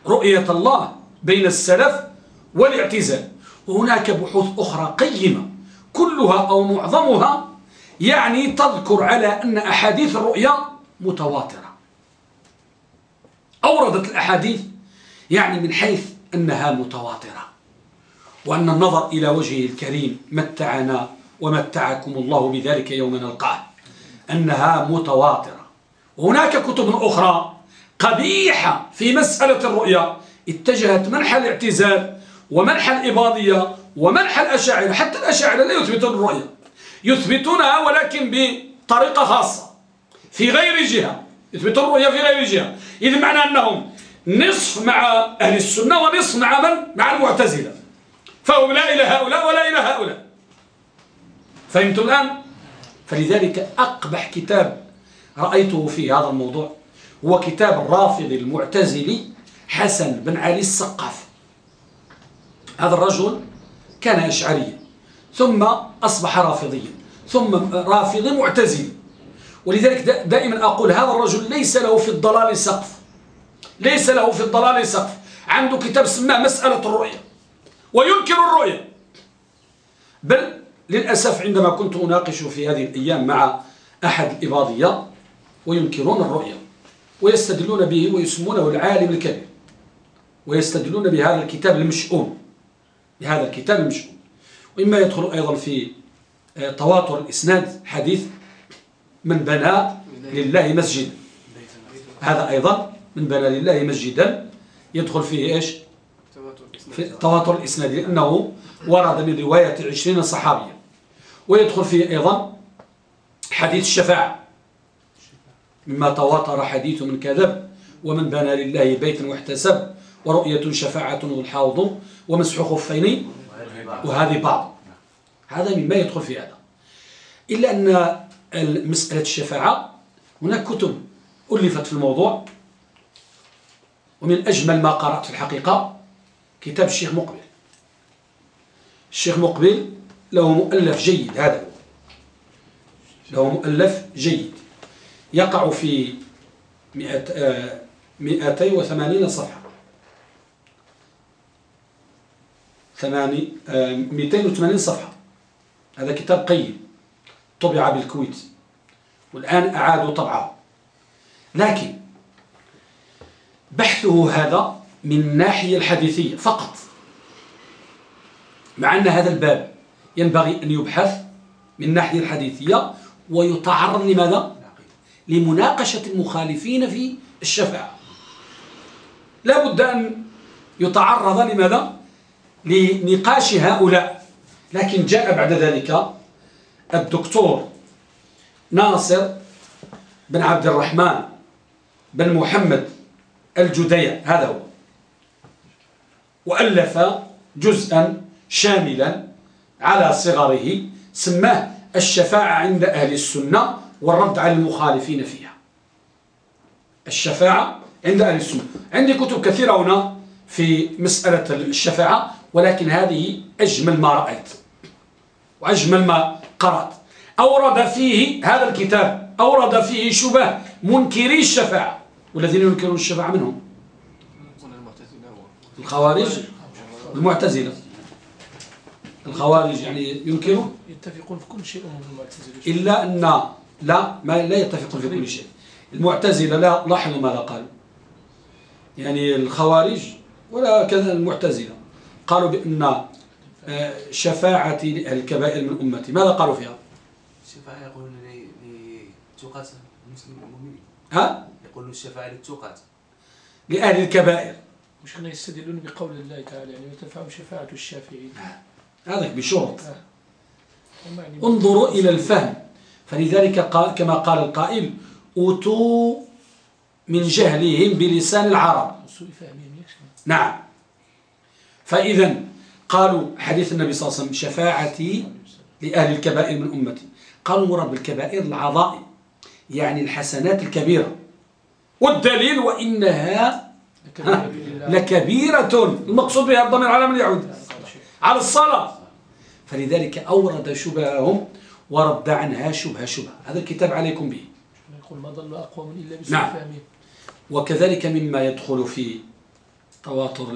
رؤية الله بين السلف والاعتزال. وهناك بحوث أخرى قيمة كلها أو معظمها يعني تذكر على أن أحاديث الرؤيا متواترة. أوردت الأحاديث يعني من حيث أنها متواترة. وأن النظر إلى وجهه الكريم متعنا ومتعكم الله بذلك يوم نلقاه أنها متواترة. وهناك كتب أخرى قبيحة في مسألة الرؤيا اتجهت منح الاعتزال ومنح الإباضية ومنح الأشاعرة حتى الأشاعرة لا يثبتون الرؤيا يثبتونها ولكن بطريقة خاصة في غير جهة. يثبتون الرؤيا في غير جهة. إذا معنى أنهم نصف مع أهل السنة ونصف مع من؟ مع المعتزلة. فهم لا إلى هؤلاء ولا إلى هؤلاء. فهمتم الآن؟ فلذلك أقبح كتاب رأيته في هذا الموضوع هو كتاب الرافض المعتزلي حسن بن علي السقاف. هذا الرجل كان أشعريا ثم أصبح رافضيا ثم رافضي معتزلي ولذلك دائما أقول هذا الرجل ليس له في الضلال سقف. ليس له في الضلال سقف. عنده كتاب سماه مسألة الرؤية وينكر الرؤية. بل للأسف عندما كنت أناقش في هذه الأيام مع أحد الإباضية وينكرون الرؤية ويستدلون به ويسمونه العالم الكبير ويستدلون بهذا الكتاب المشؤوم. بهذا الكتاب المشؤوم وإما يدخل أيضا في آه، تواتر الإسناد حديث من بنى لله مسجد هذا أيضا من بنى لله مسجدا. يدخل فيه إيش؟ في تواتر الإسناد لأنه ورد من رواية عشرين صحابيا. ويدخل فيه أيضا حديث الشفاعة. مما تواتر حديث من كذب ومن بنى لله بيتا واحتسب. ورؤية شفاعة والحوض ومسح خفين وهذه بعض. هذا مما يدخل في هذا. إلا أن مسألة الشفاعة هناك كتب ألفت في الموضوع. ومن أجمل ما قرأت في الحقيقة كتاب الشيخ مقبل. الشيخ مقبل له مؤلف جيد هذا. له مؤلف جيد. يقع في آه، مئتي وثمانين صفحة. ثماني آه، مئتين وثمانين صفحة هذا كتاب قيم طبع بالكويت والآن أعادوا طبعه لكن بحثه هذا من الناحية الحديثية فقط مع أن هذا الباب ينبغي أن يبحث من الناحية الحديثية ويتعرض لماذا؟ لمناقشة المخالفين في الشفاعة لا بد أن يتعرض لماذا؟ لنقاش هؤلاء. لكن جاء بعد ذلك الدكتور ناصر بن عبد الرحمن بن محمد الجديع هذا هو. وألف جزءا شاملا على صغره سماه الشفاعة عند أهل السنة والرد على المخالفين فيها. الشفاعة عند أهل السنة. عندي كتب كثيرة هنا في مسألة الشفاعة. ولكن هذه أجمل ما رأيت وأجمل ما قرأت. أورد فيه هذا الكتاب أورد فيه شبه منكري الشفاعة. والذين ينكرون الشفاعة منهم؟ الخوارج؟ المعتزلة. الخوارج يعني ينكرون يتفقون في كل شيء المعتزلة. إلا أن لا ما لا يتفقون في كل شيء. المعتزلة لا لاحظوا ماذا قالوا. يعني الخوارج ولا كذا المعتزلة. قالوا بأن آه، شفاعة الكبائر من أمتي. ماذا قالوا فيها؟ الشفاعة يقولون لتقات المسلمين المؤمنين ها؟ يقولون الشفاعة للتقات لأهل الكبائر. مش هنا يستدلون بقول الله تعالى يعني وتنفعهم شفاعة الشافعين. هذا بشرط. آه. انظروا إلى الفهم. فلذلك قال كما قال القائل أوتوا من جهلهم بلسان العرب. نعم. فإذا قالوا حديث النبي صلى الله عليه وسلم شفاعتي لأهل الكبائر من أمتي. قالوا مراد بالكبائر العظائم يعني الحسنات الكبيرة. والدليل وإنها لكبيرة. المقصود بها الضمير على من يعود. على الصلاة. فلذلك أورد شبههم ورد عنها شبهة شبهة هذا الكتاب عليكم به. يقول ما ضل أقوى من إلا نعم. وكذلك مما يدخل في تواتر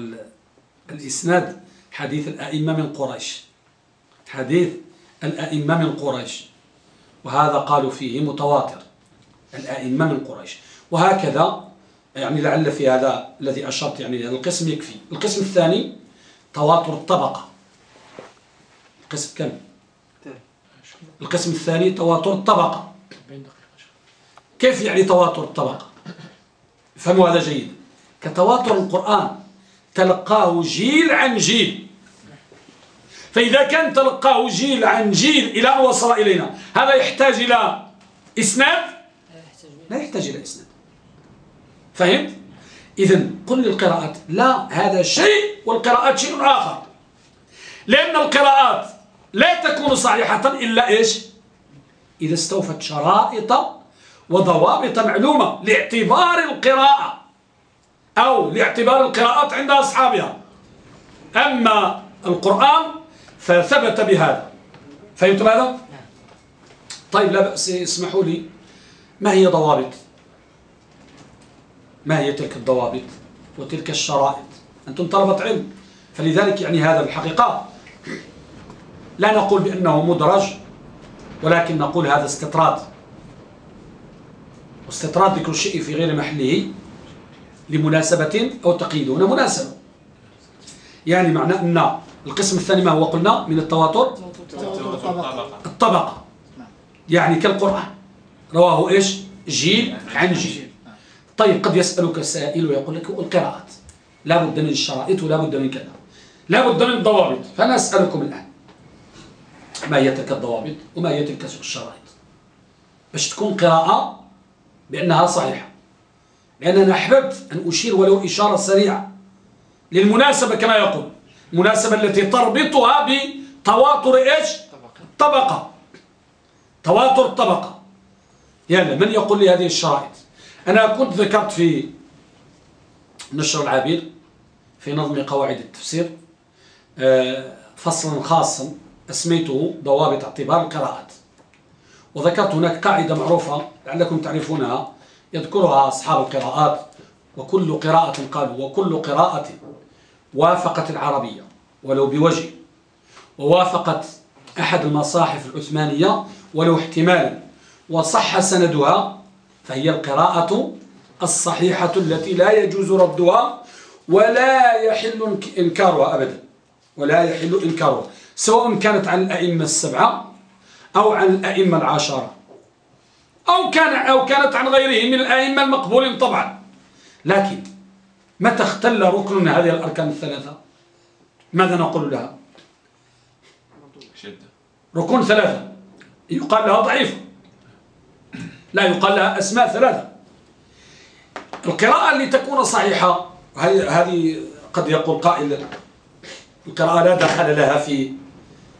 الإسناد حديث الأئمة من قريش. حديث الأئمة من قريش. وهذا قالوا فيه متواتر. الأئمة من قريش. وهكذا يعني لعل في هذا الذي أشرت يعني القسم يكفي. القسم الثاني تواتر الطبقة. القسم كم؟ القسم الثاني تواتر الطبقة. كيف يعني تواتر الطبقة؟ فهموا هذا جيد. كتواتر القرآن تلقاه جيل عن جيل. فإذا كان تلقاه جيل عن جيل إلى أن وصل إلينا هذا يحتاج إلى إسناد؟ لا يحتاج إلى إسناد. فهمت؟ إذا قل للقراءات لا هذا شيء والقراءات شيء آخر. لأن القراءات لا تكون صحيحة إلا إيش؟ إذا استوفت شرائط وضوابط معلومة لاعتبار القراءة. أو لاعتبار القراءات عند أصحابها. أما القرآن فثبت بهذا. فهمتم هذا؟ طيب لا بأس اسمحوا لي. ما هي ضوابط؟ ما هي تلك الضوابط وتلك الشرائط؟ أنتم طلبة علم فلذلك يعني هذا الحقيقة. لا نقول بأنه مدرج ولكن نقول هذا استطراد. واستطراد ذكر الشيء في غير محله. لمناسبة أو تقييد هنا مناسبة. يعني معنى أن القسم الثاني ما هو قلنا من التواتر؟ الطبقة. يعني كالقرآن. رواه إيش؟ جيل عن جيل. طيب قد يسألك سائل ويقول لك القراءات. لا بد من الشرائط ولا بد من كذا. لا بد من الضوابط. فأنا أسألكم الآن. ما هي تلك الضوابط وما هي تلك الشرائط؟ باش تكون قراءة بأنها صحيحة. لأن أنا أحببت أن أشير ولو إشارة سريعة. للمناسبة كما يقول المناسبة التي تربطها بتواتر إيش؟ طبقة. تواتر طبقة. يلا من يقول لي هذه الشرائط؟ أنا كنت ذكرت في نشر العبير في نظم قواعد التفسير آه، فصلا خاصا أسميته ضوابط اعتبار القراءات. وذكرت هناك قاعدة معروفة لعلكم تعرفونها. يذكرها أصحاب القراءات وكل قراءة قالوا وكل قراءة وافقت العربية ولو بوجه ووافقت أحد المصاحف العثمانية ولو احتمالا وصح سندها فهي القراءة الصحيحة التي لا يجوز ردها ولا يحل إنكارها أبدا ولا يحل إنكارها سواء كانت عن الأئمة السبعة أو عن الأئمة العشرة. أو, كان أو كانت عن غيرهم من الأئمة المقبولين طبعا. لكن متى اختل ركن من هذه الأركان الثلاثة؟ ماذا نقول لها؟ ركن ثلاثة. يقال لها ضعيفة لا يقال لها أسماء ثلاثة. القراءة اللي تكون صحيحة هذه قد يقول قائل القراءة لا دخل لها في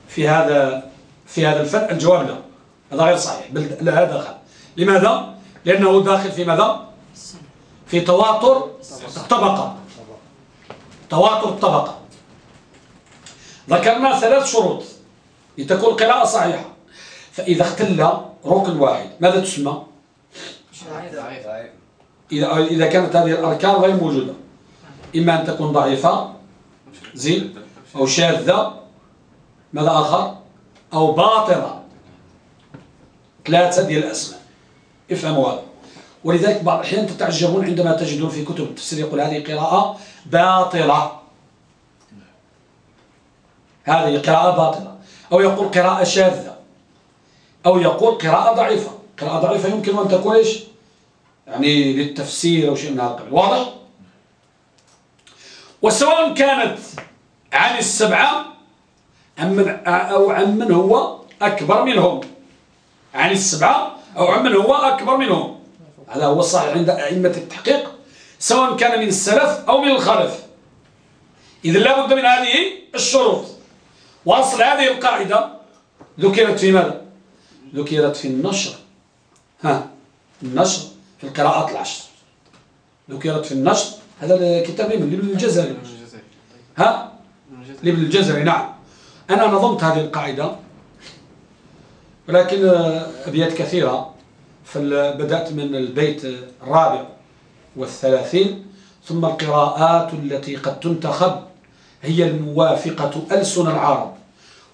في هذا في هذا الفن الجواب لا. هذا غير صحيح بل لا دخل. لماذا؟ لأنه داخل في ماذا؟ في تواتر الطبقة تواتر الطبقة ذكرنا ثلاث شروط لتكون القراءة صحيحة فإذا اختل ركن واحد ماذا تسمى؟ إذا إذا كانت هذه الأركان غير موجودة إما أن تكون ضعيفة زين أو شاذة ماذا آخر؟ أو باطلة ثلاثة ديال الأسماء افهموا هذا. ولذلك بعض الأحيان تتعجبون عندما تجدون في كتب التفسير يقول هذه قراءة باطلة. هذه قراءة باطلة. أو يقول قراءة شاذة. أو يقول قراءة ضعيفة. قراءة ضعيفة يمكن أن تكون إيش؟ يعني للتفسير أو شيء من هذا القبيل. واضح؟ وسواء كانت عن السبعة أو عن من هو أكبر منهم. عن السبعة أو عن من هو أكبر منهم هذا هو الصحيح عند أئمة التحقيق سواء كان من السلف أو من الخلف. إذا لا بد من هذه الشروط. وأصل هذه القاعدة ذكرت في ماذا؟ ذكرت في النشر. ها النشر في القراءات العشر. ذكرت في النشر. هذا الكتاب لابن الجزري. ها؟ لابن الجزري نعم. أنا نظمت هذه القاعدة ولكن أبيات كثيرة. فبدأت من البيت الرابع والثلاثين ثم القراءات التي قد تنتخب هي الموافقة ألسن العرب.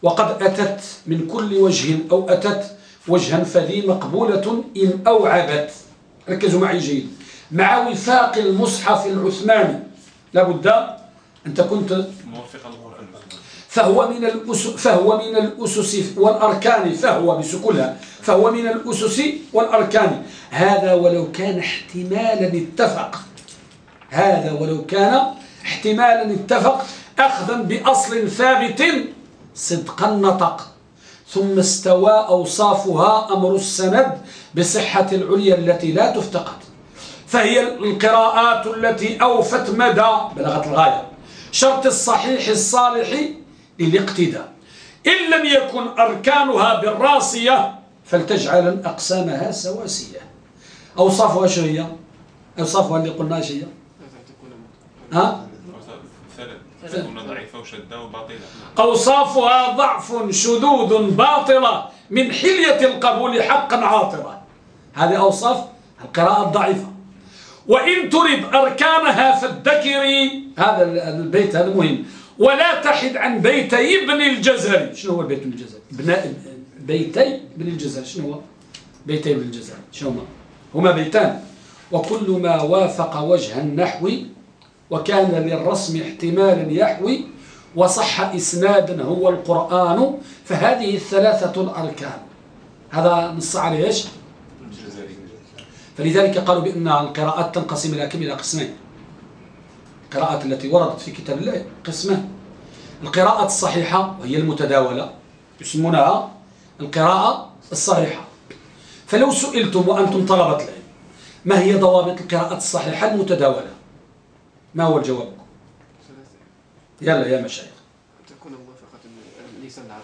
وقد أتت من كل وجه أو أتت وجها فذي مقبولة إن أوعبت. ركزوا معي جيد. مع وفاق المصحف العثماني. لابد أنت كنت موافقا فهو من الأسس فهو من الأسس والأركان فهو بسكولها فهو من الأسس والأركان. هذا ولو كان احتمالا اتفق. هذا ولو كان احتمالا اتفق. أخذا بأصل ثابت صدقا نطق. ثم استوى أوصافها أمر السند بصحة العليا التي لا تفتقد. فهي القراءات التي أوفت مدى بلغت الغاية شرط الصحيح الصالح للاقتداء. إن لم يكن أركانها بالراسية فلتجعل أقسامها سواسية. أوصافها شو هي؟ أوصافها اللي قلناها شو هي؟ ها؟ أوصافها ضعف شذوذ باطلة من حلية القبول حقا عاطرة هذه أوصاف القراءة الضعيفة. وإن تريد أركانها فالذكري هذا البيت هذا مهم. ولا تحد عن بيتي ابن الجزري. شنو هو البيت ابن الجزري؟ بيتي ابن الجزري. شنو هو؟ بيتي ابن الجزري. شنو هما؟ هما بيتان. وكل ما وافق وجه النحو وكان للرسم احتمالا يحوي وصح إسنادا هو القرآن فهذه الثلاثة الأركان. هذا نص عليه فلذلك قالوا بأن القراءات تنقسم إلى كم؟ إلى قسمين. القراءات التي وردت في كتاب الله قسمان القراءة الصحيحة وهي المتداولة يسمونها القراءة الصحيحة. فلو سئلتم وأنتم طلبة العلم ما هي ضوابط القراءة الصحيحة المتداولة؟ ما هو الجواب؟ يلا يا مشايخ. تكون موافقة ليس العرب.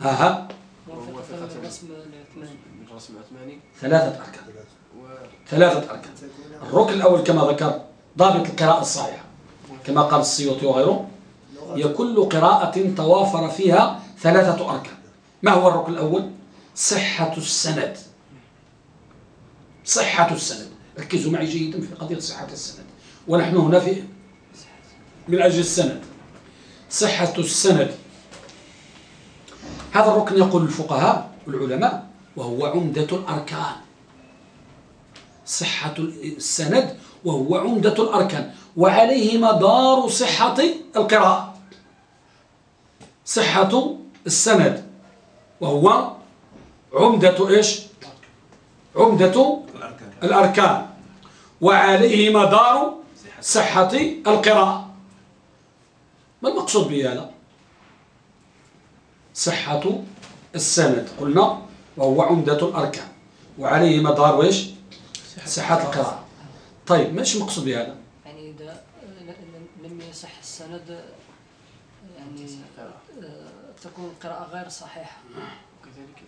ها موافقة الرسم العثماني. الرسم العثماني. ثلاثة أركان. ثلاثة أركان. الركن الأول كما ذكر ضابط القراءة الصحيحة. كما قال السيوطي وغيره هي كل قراءة توافر فيها ثلاثة أركان. ما هو الركن الأول؟ صحة السند. صحة السند. ركزوا معي جيدا في قضية صحة السند. ونحن هنا في من أجل السند. صحة السند. هذا الركن يقول الفقهاء والعلماء وهو عمدة الأركان. صحة السند وهو عمدة الأركان. وعليه مدار صحة القراءة. صحة السند. وهو عمدة إيش؟ عمدة الأركان. وعليه مدار صحة القراءة. ما المقصود بهذا؟ صحة السند. قلنا وهو عمدة الأركان. وعليه مدار وإيش صحة القراءة. طيب ماش المقصود بهذا يعني إذا لم يصح السند يعني آه، تكون القراءة غير صحيحة. وكذلك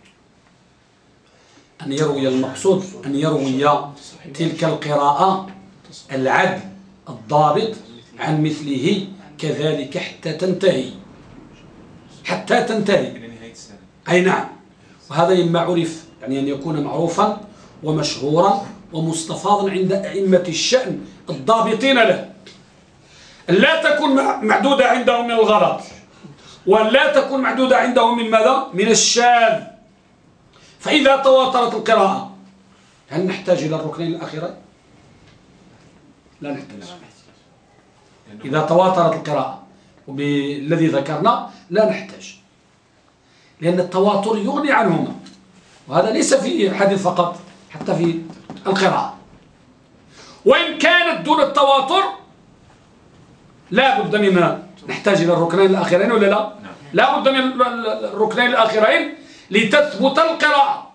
أن يروي المقصود أن يروي تلك القراءة العدل الضابط عن مثله كذلك حتى تنتهي. حتى تنتهي. إلى نهاية السنة. أي نعم. وهذا مما عرف يعني أن يكون معروفا ومشهورا ومستفاضا عند أئمة الشأن الضابطين له. لا تكون معدودة عندهم من الغلط ولا تكون معدودة عندهم من ماذا؟ من الشاذ. فإذا تواترت القراءة هل نحتاج إلى الركنين الأخيرين؟ لا نحتاج. إذا تواترت القراءة وبالذي ذكرنا لا نحتاج. لأن التواتر يغني عنهما. وهذا ليس في الحديث فقط حتى في القراءة. وإن كانت دون التواتر لا بد من نحتاج إلى الركنين الأخيرين ولا لا؟ لا بد من الركنين الأخيرين لتثبت القراءة.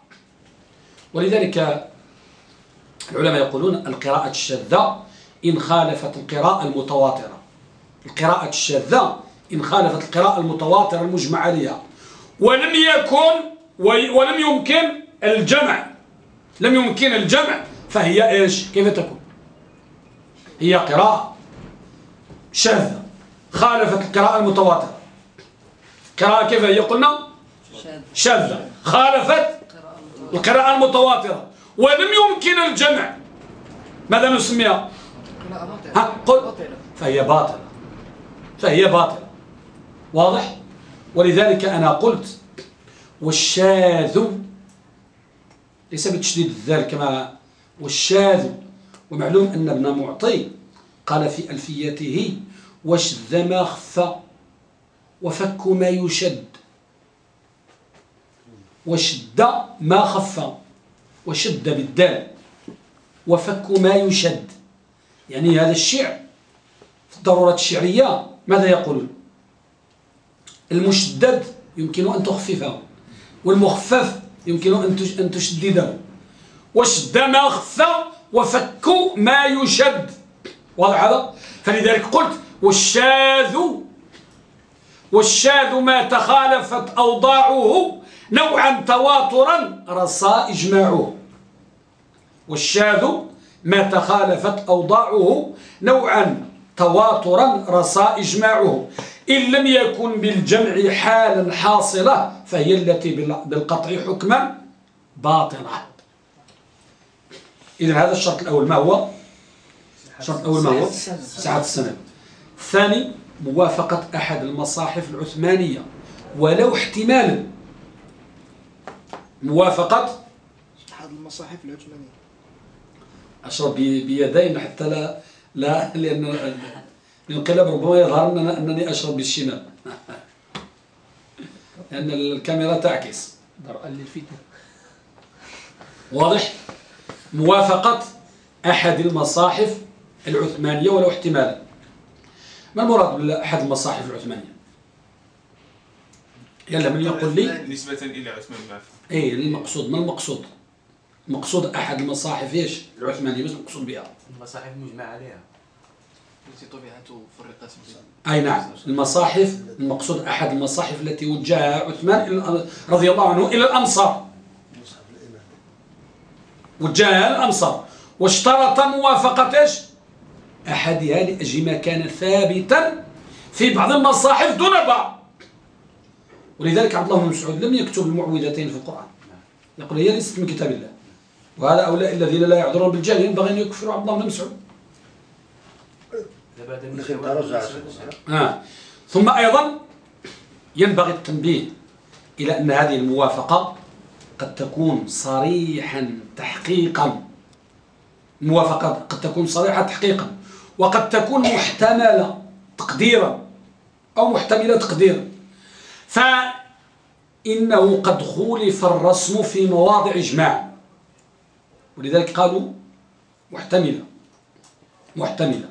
ولذلك العلماء يقولون القراءة الشاذة إن خالفت القراءة المتواترة. القراءة الشاذة إن خالفت القراءة المتواترة المجمع عليها. ولم يكن ولم يمكن الجمع. لم يمكن الجمع. فهي إيش؟ كيف تكون؟ هي قراءة. شاذة خالفت القراءة المتواترة. قراءة كيف هي؟ قلنا؟ شاذ شاذة خالفت قراءة القراءة المتواترة. ولم يمكن الجمع. ماذا نسميها؟ ها قل. فهي باطلة. فهي باطلة. واضح؟ ولذلك أنا قلت والشاذ ليس بتشديد الذال كما والشاذ ومعلوم أن ابن معطي قال في ألفيته وشذ ما خف وفك ما يشد. وشد ما خف وشد بالدال وفك ما يشد. يعني هذا الشعر في الضرورات الشعرية ماذا يقولون المشدد يمكن أن تخففه والمخفف يمكن أن تشدده. وشد ما خف وفك ما يشد. واضح هذا؟ فلذلك قلت والشاذ والشاذ ما تخالفت أوضاعه نوعا تواترا رصى إجماعه. والشاذ ما تخالفت أوضاعه نوعا تواترا رصى إجماعه. إن لم يكن بالجمع حالا حاصلة فهي التي بالقطع حكما باطنة إذن هذا الشرط الأول ما هو؟ الشرط الأول ما هو؟ سعة السند الثاني موافقة أحد المصاحف العثمانية. ولو احتمالا. موافقة؟ أحد المصاحف العثمانية. أشرب بيدين حتى لا لا لأن الانقلاب ربما يظهر أنني أشرب بالشمال. لأن الكاميرا تعكس. درءا للفتنة واضح؟ موافقة أحد المصاحف العثمانية ولو احتمالا. ما المراد بأحد المصاحف العثمانية؟ يلا من يقول لي؟ نسبة إلى عثمان بن عفان. إيه المقصود. ما المقصود؟ المقصود أحد المصاحف إيش؟ العثمانية بس المقصود بها. المصاحف مجمع عليها. التي طبعت وفرقت ب- أي نعم. المصاحف المقصود أحد المصاحف التي وجهها عثمان إلى- رضي الله عنه إلى الأمصار وجهها الأمصار واشترط موافقة إيش؟ أحدها لأجل ما كان ثابتا في بعض المصاحف دون بعض. ولذلك عبد الله بن مسعود لم يكتب المعوذتين في القرآن. يقول هي ليست من كتاب الله. وهذا أولئك الذين لا يعذرون بالجهل ينبغي أن يكفروا عبد الله بن مسعود. آه. ثم أيضا ينبغي التنبيه إلى أن هذه الموافقة قد تكون صريحا تحقيقا. موافقة قد تكون صريحة تحقيقا. وقد تكون محتملة تقديرا أو محتملة تقديرا. فإنه قد خولف الرسم في مواضع إجماع. ولذلك قالوا محتملة. محتملة.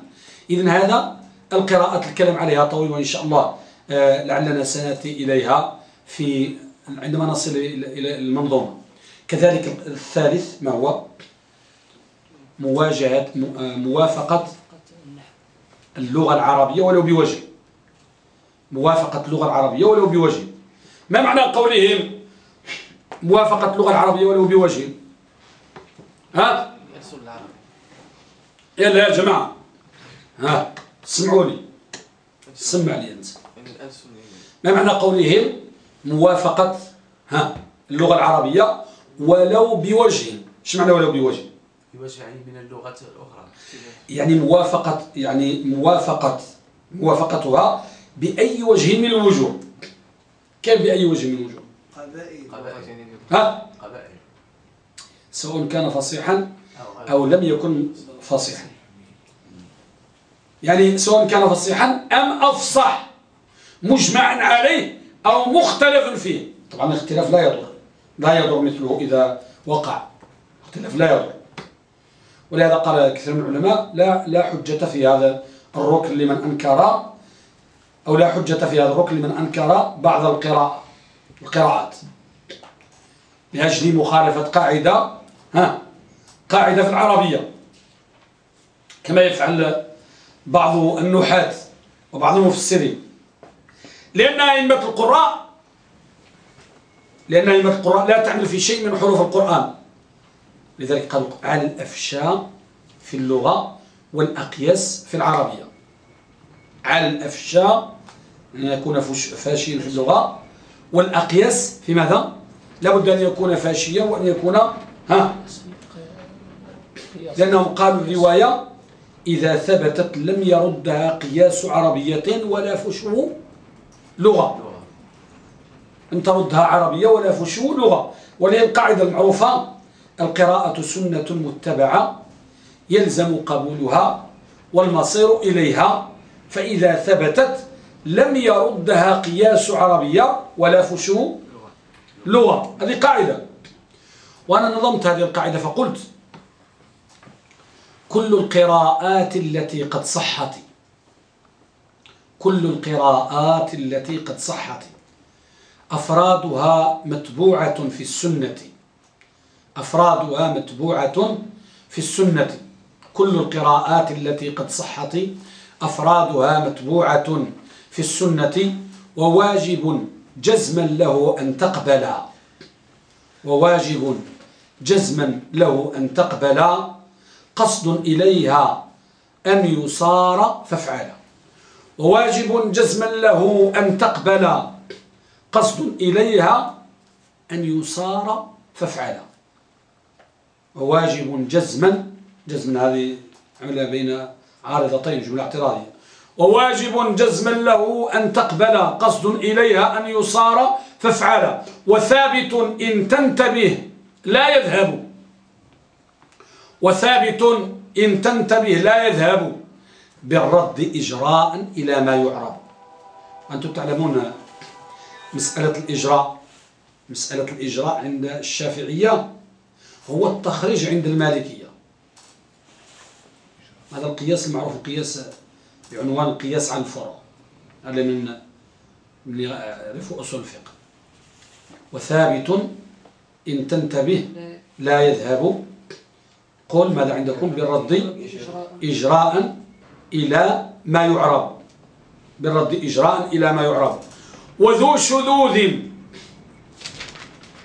إذن هذا القراءة الكلام عليها طويل وإن شاء الله آه، لعلنا سنأتي إليها في عندما نصل إلى المنظومة. كذلك الثالث ما هو؟ مواجهة آه، موافقة اللغة العربية ولو بوجه. موافقة اللغة العربية ولو بوجه. ما معنى قولهم موافقة اللغة العربية ولو بوجه؟ ها؟ يلا يا جماعة. ها اسمعوا لي. سمع لي أنت. ما معنى قولهم موافقة ها اللغة العربية ولو بوجه؟ إيش معنى ولو بوجه؟ يعني من اللغات الأخرى. يعني موافقة يعني موافقة موافقتها بأي وجه من الوجوه. كيف بأي وجه من الوجوه. قبائل. قبائل. ها؟ قبائل. سواء كان فصيحا أو لم يكن فصيحا. يعني سواء كان فصيحا أم أفصح. مجمعا عليه أو مختلف فيه. طبعا الاختلاف لا يضر. لا يضر مثله إذا وقع. اختلاف لا يضر. ولهذا قال كثير من العلماء لا لا حجة في هذا الركن لمن أنكر أو لا حجة في هذا الركن لمن أنكر بعض القراءة القراءات. لأجل مخالفة قاعدة ها قاعدة في العربية. كما يفعل بعض النحاة وبعض المفسرين. لأن أئمة القراء لأن أئمة القراء لا تعمل في شيء من حروف القرآن. لذلك قالوا على الأفشاء في اللغة والأقياس في العربية. على الأفشاء أن يكون فاشيا في اللغة والأقياس في ماذا؟ لابد أن يكون فاشيا وأن يكون ها؟ لأنهم قالوا الرواية إذا ثبتت لم يردها قياس عربية ولا فشو لغة. لم تردها عربية ولا فشو لغة. ولهي القاعدة المعروفة القراءة سنة متبعة يلزم قبولها والمصير إليها فإذا ثبتت لم يردها قياس عربية ولا فشو لغة. هذه قاعدة. وأنا نظمت هذه القاعدة فقلت كل القراءات التي قد صحت كل القراءات التي قد صحت أفرادها متبوعة في السنة. أفرادها متبوعة في السنة. كل القراءات التي قد صحت أفرادها متبوعة في السنة وواجب جزما له أن تقبل وواجب جزما له أن تقبل قصد إليها أن يصار فافعل وواجب جزما له أن تقبل قصد إليها أن يصار فافعل وواجب جزما جزما هذه عملها بين عارضتين جملة اعتراضية. وواجب جزما له أن تقبل قصد إليها أن يصار فافعل. وثابت إن تنتبه لا يذهب. وثابت إن تنتبه لا يذهب. بالرد إجراء إلى ما يعرب. أنتم تعلمون مسألة الإجراء مسألة الإجراء عند الشافعية هو التخريج عند المالكية. هذا القياس المعروف القياس بعنوان القياس على الفروع هذا من من يعرف أصول الفقه. وثابت إن تنتبه لا يذهب. قل ماذا عندكم بالرد؟ إجراء إلى ما يعرب. بالرد إجراء إلى ما يعرب. وذو شذوذ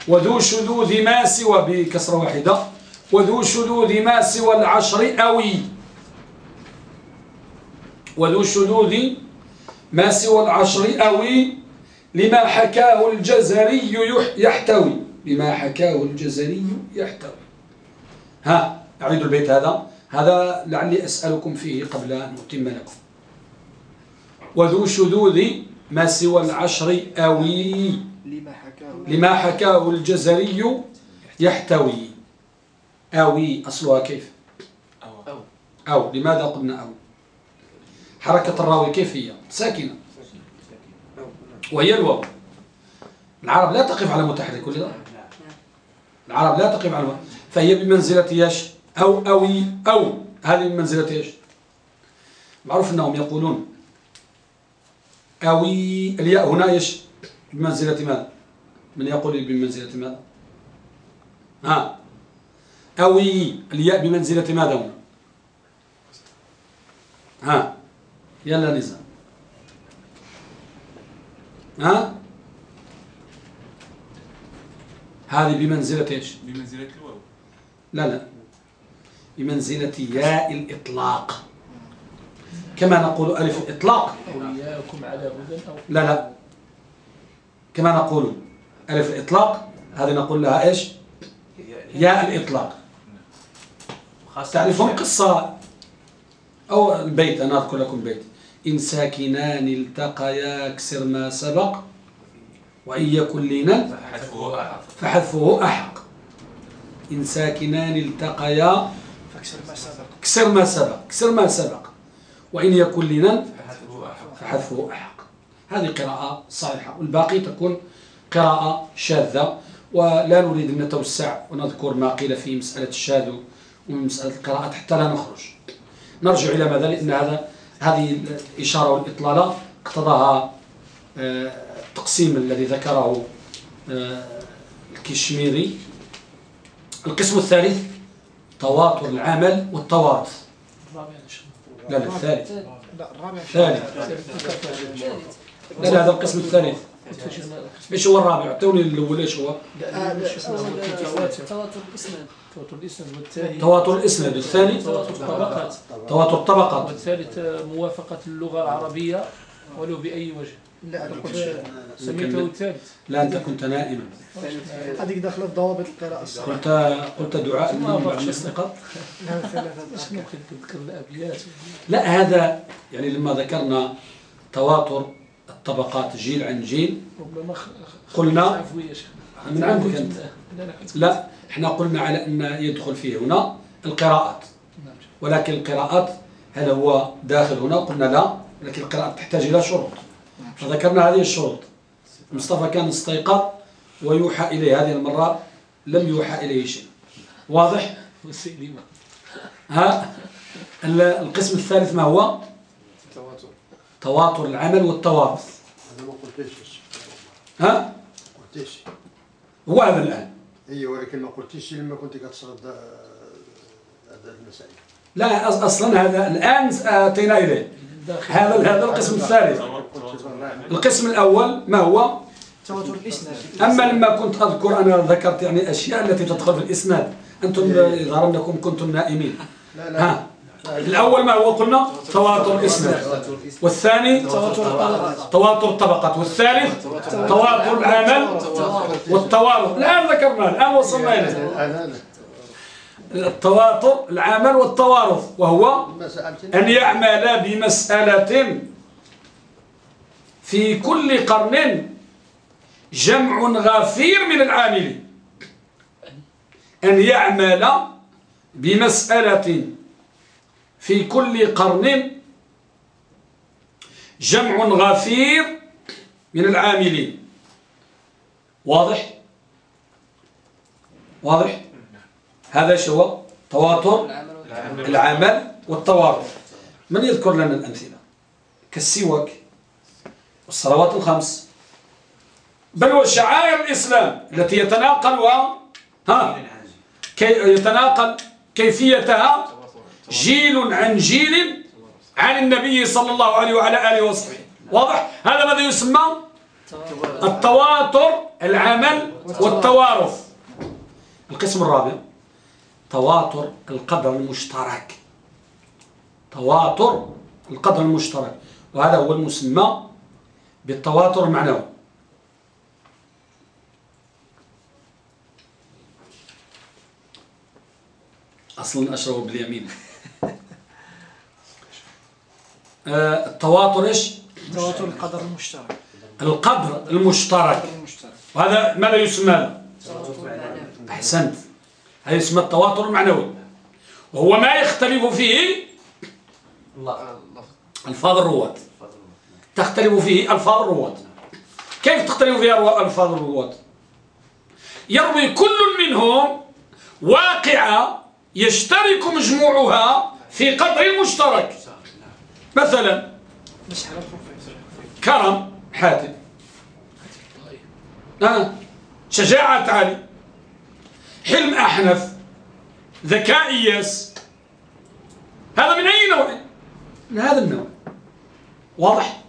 وذو شذوذ ما سوى بكسرة واحدة. وذو شذوذ ما سوى العشر أوي. وذو شذوذ ما سوى العشر أوي لما حكاه الجزري يح- يحتوي. لما حكاه الجزري يحتوي. ها أعيد البيت هذا. هذا لعلي أسألكم فيه قبل أن أتم لكم. وذو شذوذ ما سوى العشر أوي. لما حكاه لما حكاه الجزري يحتوي. أوي أصلها كيف؟ أو. أو. لماذا قلنا أو؟ حركة الراوي كيف هي؟ ساكنة. وهي الواو. العرب لا تقف على متحرك ولا لا العرب لا تقف على فهي بمنزلة إيش؟ أو أوي أو. هذه بمنزلة إيش؟ معروف أنهم يقولون أوي. الياء هنا إيش؟ بمنزلة ماذا؟ من يقول بمنزلة ماذا؟ ها. أوي الياء بمنزلة ماذا هنا ها. يلا نزل. ها. هذه بمنزلة إيش؟ بمنزلة الواو. لا لا. بمنزلة ياء الإطلاق. كما نقول ألف الإطلاق أو إياكم على هدى أو لا لا. كما نقول ألف الإطلاق هذه نقول لها إيش؟ ياء الإطلاق. تعرفون قصة؟ أو البيت أنا أذكر لكم بيت. إن ساكنان التقيا كسر ما سبق وإن يكن أعرف فحذفه أحق. إن ساكنان التقيا فاكسر ما سبق. كسر ما سبق. كسر ما سبق. وإن يكن لنا فحذفه أحق. هذه قراءة صحيحة والباقي تكون قراءة شاذة ولا نريد أن نتوسع ونذكر ما قيل في مسألة الشاذ ومسألة القراءات حتى لا نخرج. نرجع إلى ماذا؟ لأن هذا هذه الإشارة والإطلالة اقتضاها آه، التقسيم الذي ذكره آه، الكشميري. القسم الثالث تواتر العمل والتوارث. لا لا الثالث. لا الرابع. الثالث. لا هذا القسم الثالث. إيش هو الرابع؟ اعطوني الأول إيش هو؟ تواتر الإسناد تواتر الاسم. والثاني؟ تواتر الاسناد الثاني تواتر الطبقات. تواتر الطبقات والثالث موافقة اللغة العربية ولو بأي وجه. لا سميته الثالث. لا أنت كنت نائما. هذيك داخلة في ضوابط القراءة الصحيحة. قلت قلت دعاء النوم بعد الاستيقاظ لا هذا يعني لما ذكرنا تواتر الطبقات جيل عن جيل. ربما قلنا من عندك كنت- أنت؟ لا إحنا قلنا على أن يدخل فيه هنا القراءات. نعم. ولكن القراءات هل هو داخل هنا؟ قلنا لا لكن القراءات تحتاج إلى شروط. فذكرنا هذه الشروط. مصطفى كان استيقظ ويوحى إليه. هذه المرة لم يوحى إليه شيء. واضح؟ ها ال- القسم الثالث ما هو؟ تواتر. تواتر العمل والتوارث. ها؟ هو هذا الآن. إي ولكن ما قلتش لما كنت كتصرد هذا المسائل. لا أص- أصلا هذا الآن أتينا إليه. داخل. هذا هذا القسم الثالث. القسم الأول ما هو؟ أما لما كنت أذكر أنا ذكرت يعني أشياء التي تدخل في الإسناد. أنتم ظهر أنكم كنتم نائمين. لا لا. ها؟ الأول ما هو قلنا تواتر الإسناد والثاني تواتر الطبقات والثالث تواتر العمل والتوارث. الآن ذكرنا الآن وصلنا أنا التواتر العمل والتوارث وهو أن يعمل بمسألة في كل قرن جمع غفير من العاملين. أن يعمل بمسألة في كل قرن جمع غفير من العاملين. واضح؟ واضح؟ هذا شو تواتر؟ العمل والتواتر من يذكر لنا الأمثلة؟ كالسواك والصلوات الخمس. بل وشعائر الإسلام التي يتناقلها ها؟ كي يتناقل كيفيتها جيل عن جيل عن النبي صلى الله عليه وعلى آله وصحبه. واضح؟ هذا ماذا يسمى؟ التواتر العمل والتوارث. القسم الرابع تواتر القدر المشترك. تواتر القدر المشترك. وهذا هو المسمى بالتواتر المعنوي. أصلا أشرب باليمين آه، التواتر إيش؟ تواتر القدر المشترك. القدر المشترك. وهذا ماذا يسمى. أحسنت. هذا يسمى التواتر المعنوي. وهو ما يختلف فيه الله. ألفاظ الرواة تختلف فيه ألفاظ الرواة كيف تختلف فيه الروا- ألفاظ الرواة يروي كل منهم واقعة يشترك مجموعها في قدر مشترك مثلا كرم حاتم. آه. شجاعة علي. حلم أحنف. ذكاء إياس هذا من أي نوع؟ من هذا النوع. واضح؟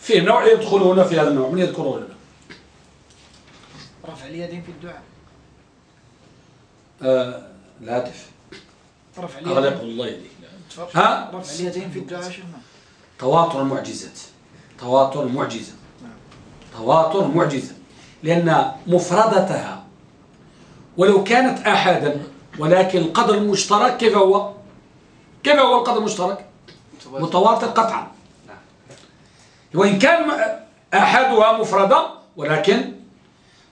في نوع يدخل هنا في هذا النوع. من يذكره لنا رفع اليدين في الدعاء. آه الهاتف. رفع أغلق اليدين الله يديك ها؟ في الدعاء تواتر المعجزات. تواتر المعجزة. تواتر المعجزة. لأن مفردتها ولو كانت أحدا ولكن القدر المشترك كيف هو؟ كيف هو القدر المشترك؟ متواتر. قطعا. وإن كان أحدها مفردة ولكن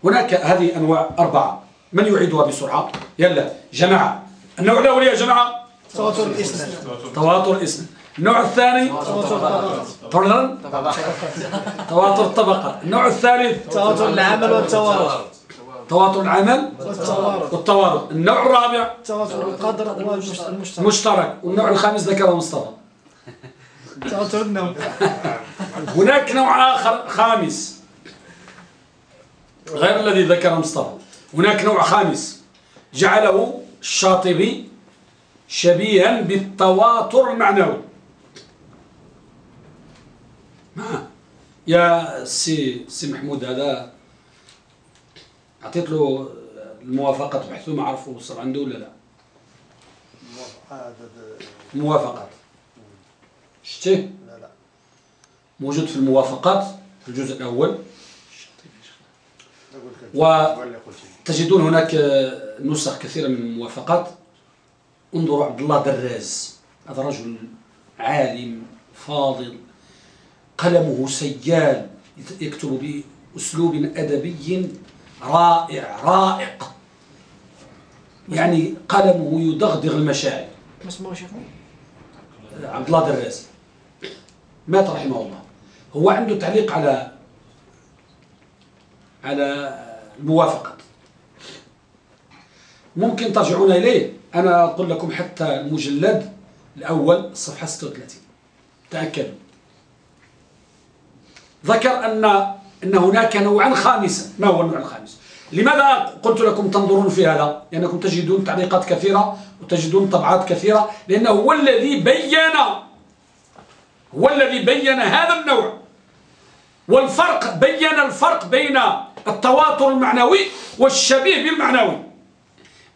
هناك هذه أنواع أربعة. من يعيدها بسرعة؟ يلا جماعة. النوع الأول يا جماعة. تواتر الاسناد تواتر الإسم. النوع الثاني؟ تواتر تواتر الطبقة. النوع الثالث تواتر العمل والتوارث تواتر العمل والتوارث والتوارث النوع الرابع؟ تواتر القدر والمشترك. مشترك. والنوع الخامس ذكره مصطفى. تواتر النوم هناك نوع آخر خامس. غير الذي ذكره مصطفى. هناك نوع خامس. جعله الشاطبي شبيها بالتواتر المعنوي. ما؟ يا سي سي محمود هذا أعطيت له الموافقة بحثه ما عرفوا وصل عنده ولا لا. هذا الموافقات شتيه لا لا. موجود في الموافقات في الجزء الأول. نقول لك و- هو اللي قلت لي. تجدون هناك نسخ كثيرة من الموافقات. انظروا عبد الله دراز هذا رجل عالم فاضل قلمه سيال يكتب بأسلوب أدبي رائع رائق. يعني قلمه يدغدغ المشاعر. ما اسمه شيخ؟ عبد الله دراز. مات رحمه الله. هو عنده تعليق على على الموافقة. ممكن ترجعون إليه؟ أنا أقول لكم حتى المجلد الأول صفحة 36 تأكدوا. ذكر أن أن هناك نوعا خامسا. ما هو النوع الخامس؟ لماذا قلت لكم تنظرون في هذا؟ لأنكم تجدون تعليقات كثيرة وتجدون طبعات كثيرة لأنه هو الذي بين هو الذي بين هذا النوع. والفرق بين الفرق بين التواتر المعنوي والشبيه بالمعنوي.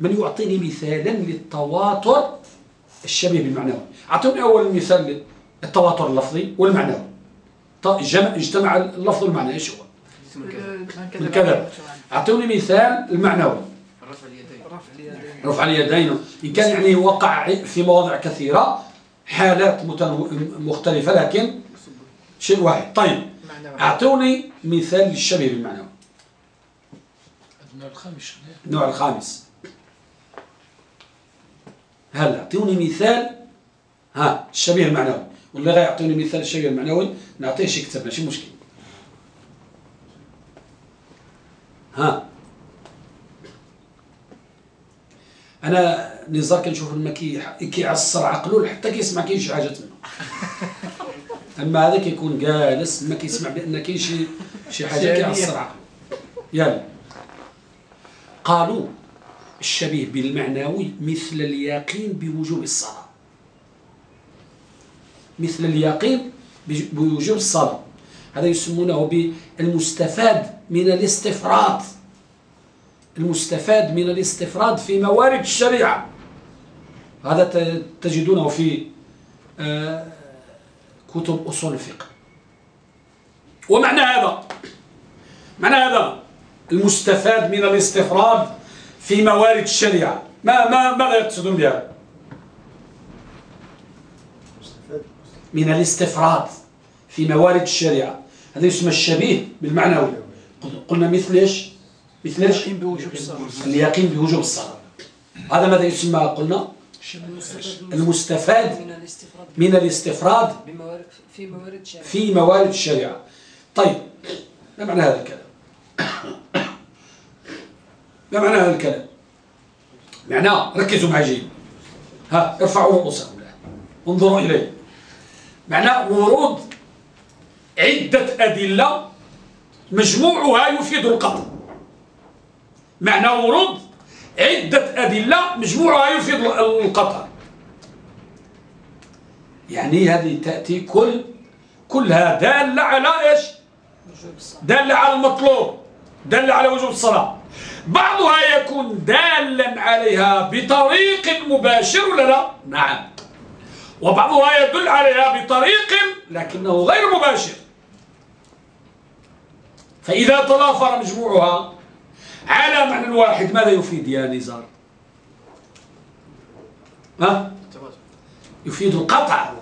من يعطيني مثالا للتواتر الشبيه بالمعنوي؟ أعطوني أول مثال للتواتر اللفظي والمعنوي. اجتمع اللفظ والمعنى إيش هو؟ من كذا. أعطوني مثال المعنوي. رفع اليدين. رفع اليدين. رفع اليدين. إن كان يعني وقع في مواضع كثيرة حالات متنو... مختلفة لكن شيء واحد. طيب. أعطوني مثال للشبه بالمعنوي. النوع الخامس. النوع الخامس. هلا اعطوني مثال؟ ها الشبيه المعنوي. واللي غيعطيني مثال الشبيه المعنوي نعطيه شي كتاب ماشي مشكل. ها. أنا نزار كنشوف لما كيعصر عقلو حتى كيسمع كاين شي حاجة تما. أما هذا كيكون جالس ما كيسمع بأن كاين شي شي حاجة كيعصر عقلو. يلا. قالوا الشبيه بالمعنوي مثل اليقين بوجوب الصلاة. مثل اليقين بوجوب الصلاة. هذا يسمونه بالمستفاد من الاستفراد. المستفاد من الاستفراد في موارد الشريعة. هذا تجدونه في آه، كتب أصول الفقه. ومعنى هذا؟ معنى هذا؟ المستفاد من الاستفراد في موارد الشريعة. ما ما ماذا يقصدون بها؟ من الاستفراد في موارد الشريعة. هذا يسمى الشبيه بالمعنوي. قلنا مثل إيش؟ مثل إيش؟ اليقين بوجوب الصلاة. اليقين بوجوب الصلاة. هذا ماذا يسمى قلنا؟ المستفاد من الاستفراد. من الاستفراد بموارد في موارد الشريعة. في موارد الشريعة. طيب ما معنى هذا الكلام؟ ما معنى هذا الكلام. معناه ركزوا معي جيد. ها ارفعوا رؤوسكم. انظروا إليه. معناه ورود عدة أدلة مجموعها يفيد القطع معنى ورود عدة أدلة مجموعها يفيد القطع يعني هذه تأتي كل كلها دالة على إيش؟ دالة على المطلوب دالة على وجوب الصلاة. بعضها يكون دالا عليها بطريق مباشر ولا لا؟ نعم. وبعضها يدل عليها بطريق لكنه غير مباشر. فإذا تضافر مجموعها على معنى واحد ماذا يفيد يا نزار؟ ها؟ يفيد القطع.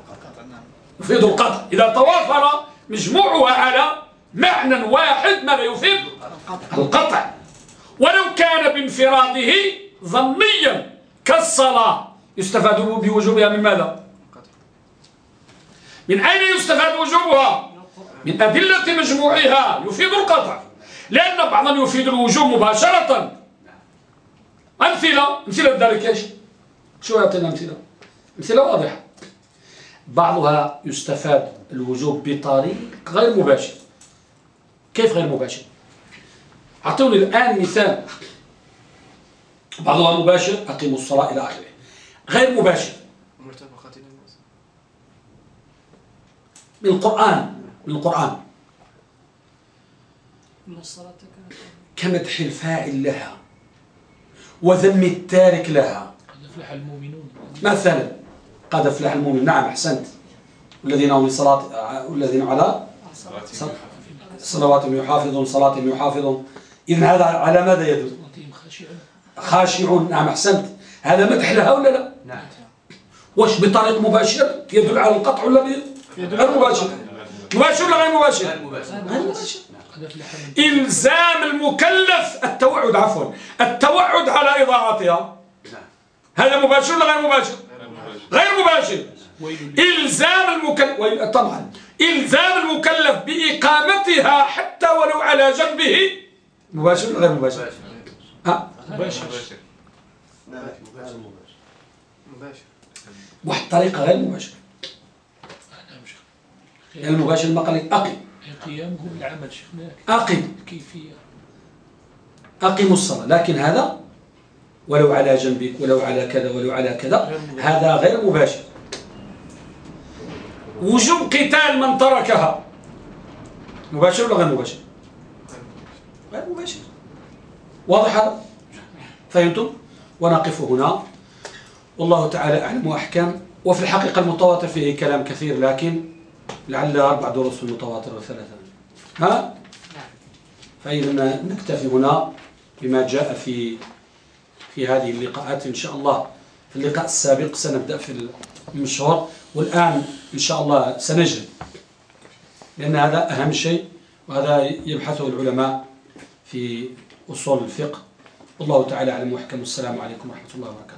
يفيد القطع. إذا توافر مجموعها على معنى واحد ماذا يفيد؟ القطع. ولو كان بانفراده ظنيا كالصلاة. يستفاد بوجوبها من ماذا؟ من أين يستفاد وجوبها؟ من أدلة مجموعها. يفيد القطع. لأن بعضا يفيد الوجوب مباشرة. أمثلة. أمثلة ذلك إيش؟ شو يعطينا أمثلة؟ أمثلة واضحة. بعضها يستفاد الوجوب بطريق غير مباشر. كيف غير مباشر؟ أعطوني الآن مثال. بعضها مباشر. أقيموا الصلاة إلى آخره. غير مباشر. من القرآن. من القرآن. كمدح الفاعل لها. وذم التارك لها. قد أفلح المؤمنون. مثلا قد أفلح المؤمن نعم أحسنت. والذين هم لصلاة والذين على صلواتهم يحافظون صلاتهم يحافظون. إذن هذا على ماذا يدل؟ خاشعون نعم أحسنت. هذا مدح لها ولا لا؟ نعم. وش بطريق مباشر؟ يدل على القطع ولا غير مباشر. مباشر ولا غير مباشر؟ غير مباشر. إلزام المكلف. التوعد عفوا. التوعد على إضاعتها. نعم. هذا مباشر ولا غير مباشر؟ غير مباشر. إلزام المكلف. طبعا. إلزام المكلف بإقامتها حتى ولو على جنبه مباشر ولا غير مباشر؟ مباشر ها مباشر غير مباشر مباشر. واحد طريقة غير مباشرة. يعني المباشر ما قال لك أقم قيامه بالعمل شيخنا أقم. كيفية. أقم الصلاة. لكن هذا ولو على جنبك ولو على كذا ولو على كذا هذا غير مباشر. وجوب قتال من تركها. مباشر ولا غير مباشر؟ غير مباشر. واضح هذا؟ فهمتم؟ ونقف هنا. والله تعالى أعلم وأحكم. وفي الحقيقة المتواتر فيه كلام كثير لكن لعل أربع دروس في المتواتر وثلاثة. ها؟ فإذا نكتفي هنا بما جاء في في هذه اللقاءات إن شاء الله في اللقاء السابق سنبدأ في المشوار. والآن إن شاء الله سنجري لأن هذا أهم شيء وهذا يبحثه العلماء في أصول الفقه. والله تعالى أعلم. وحكم السلام عليكم ورحمة الله وبركاته.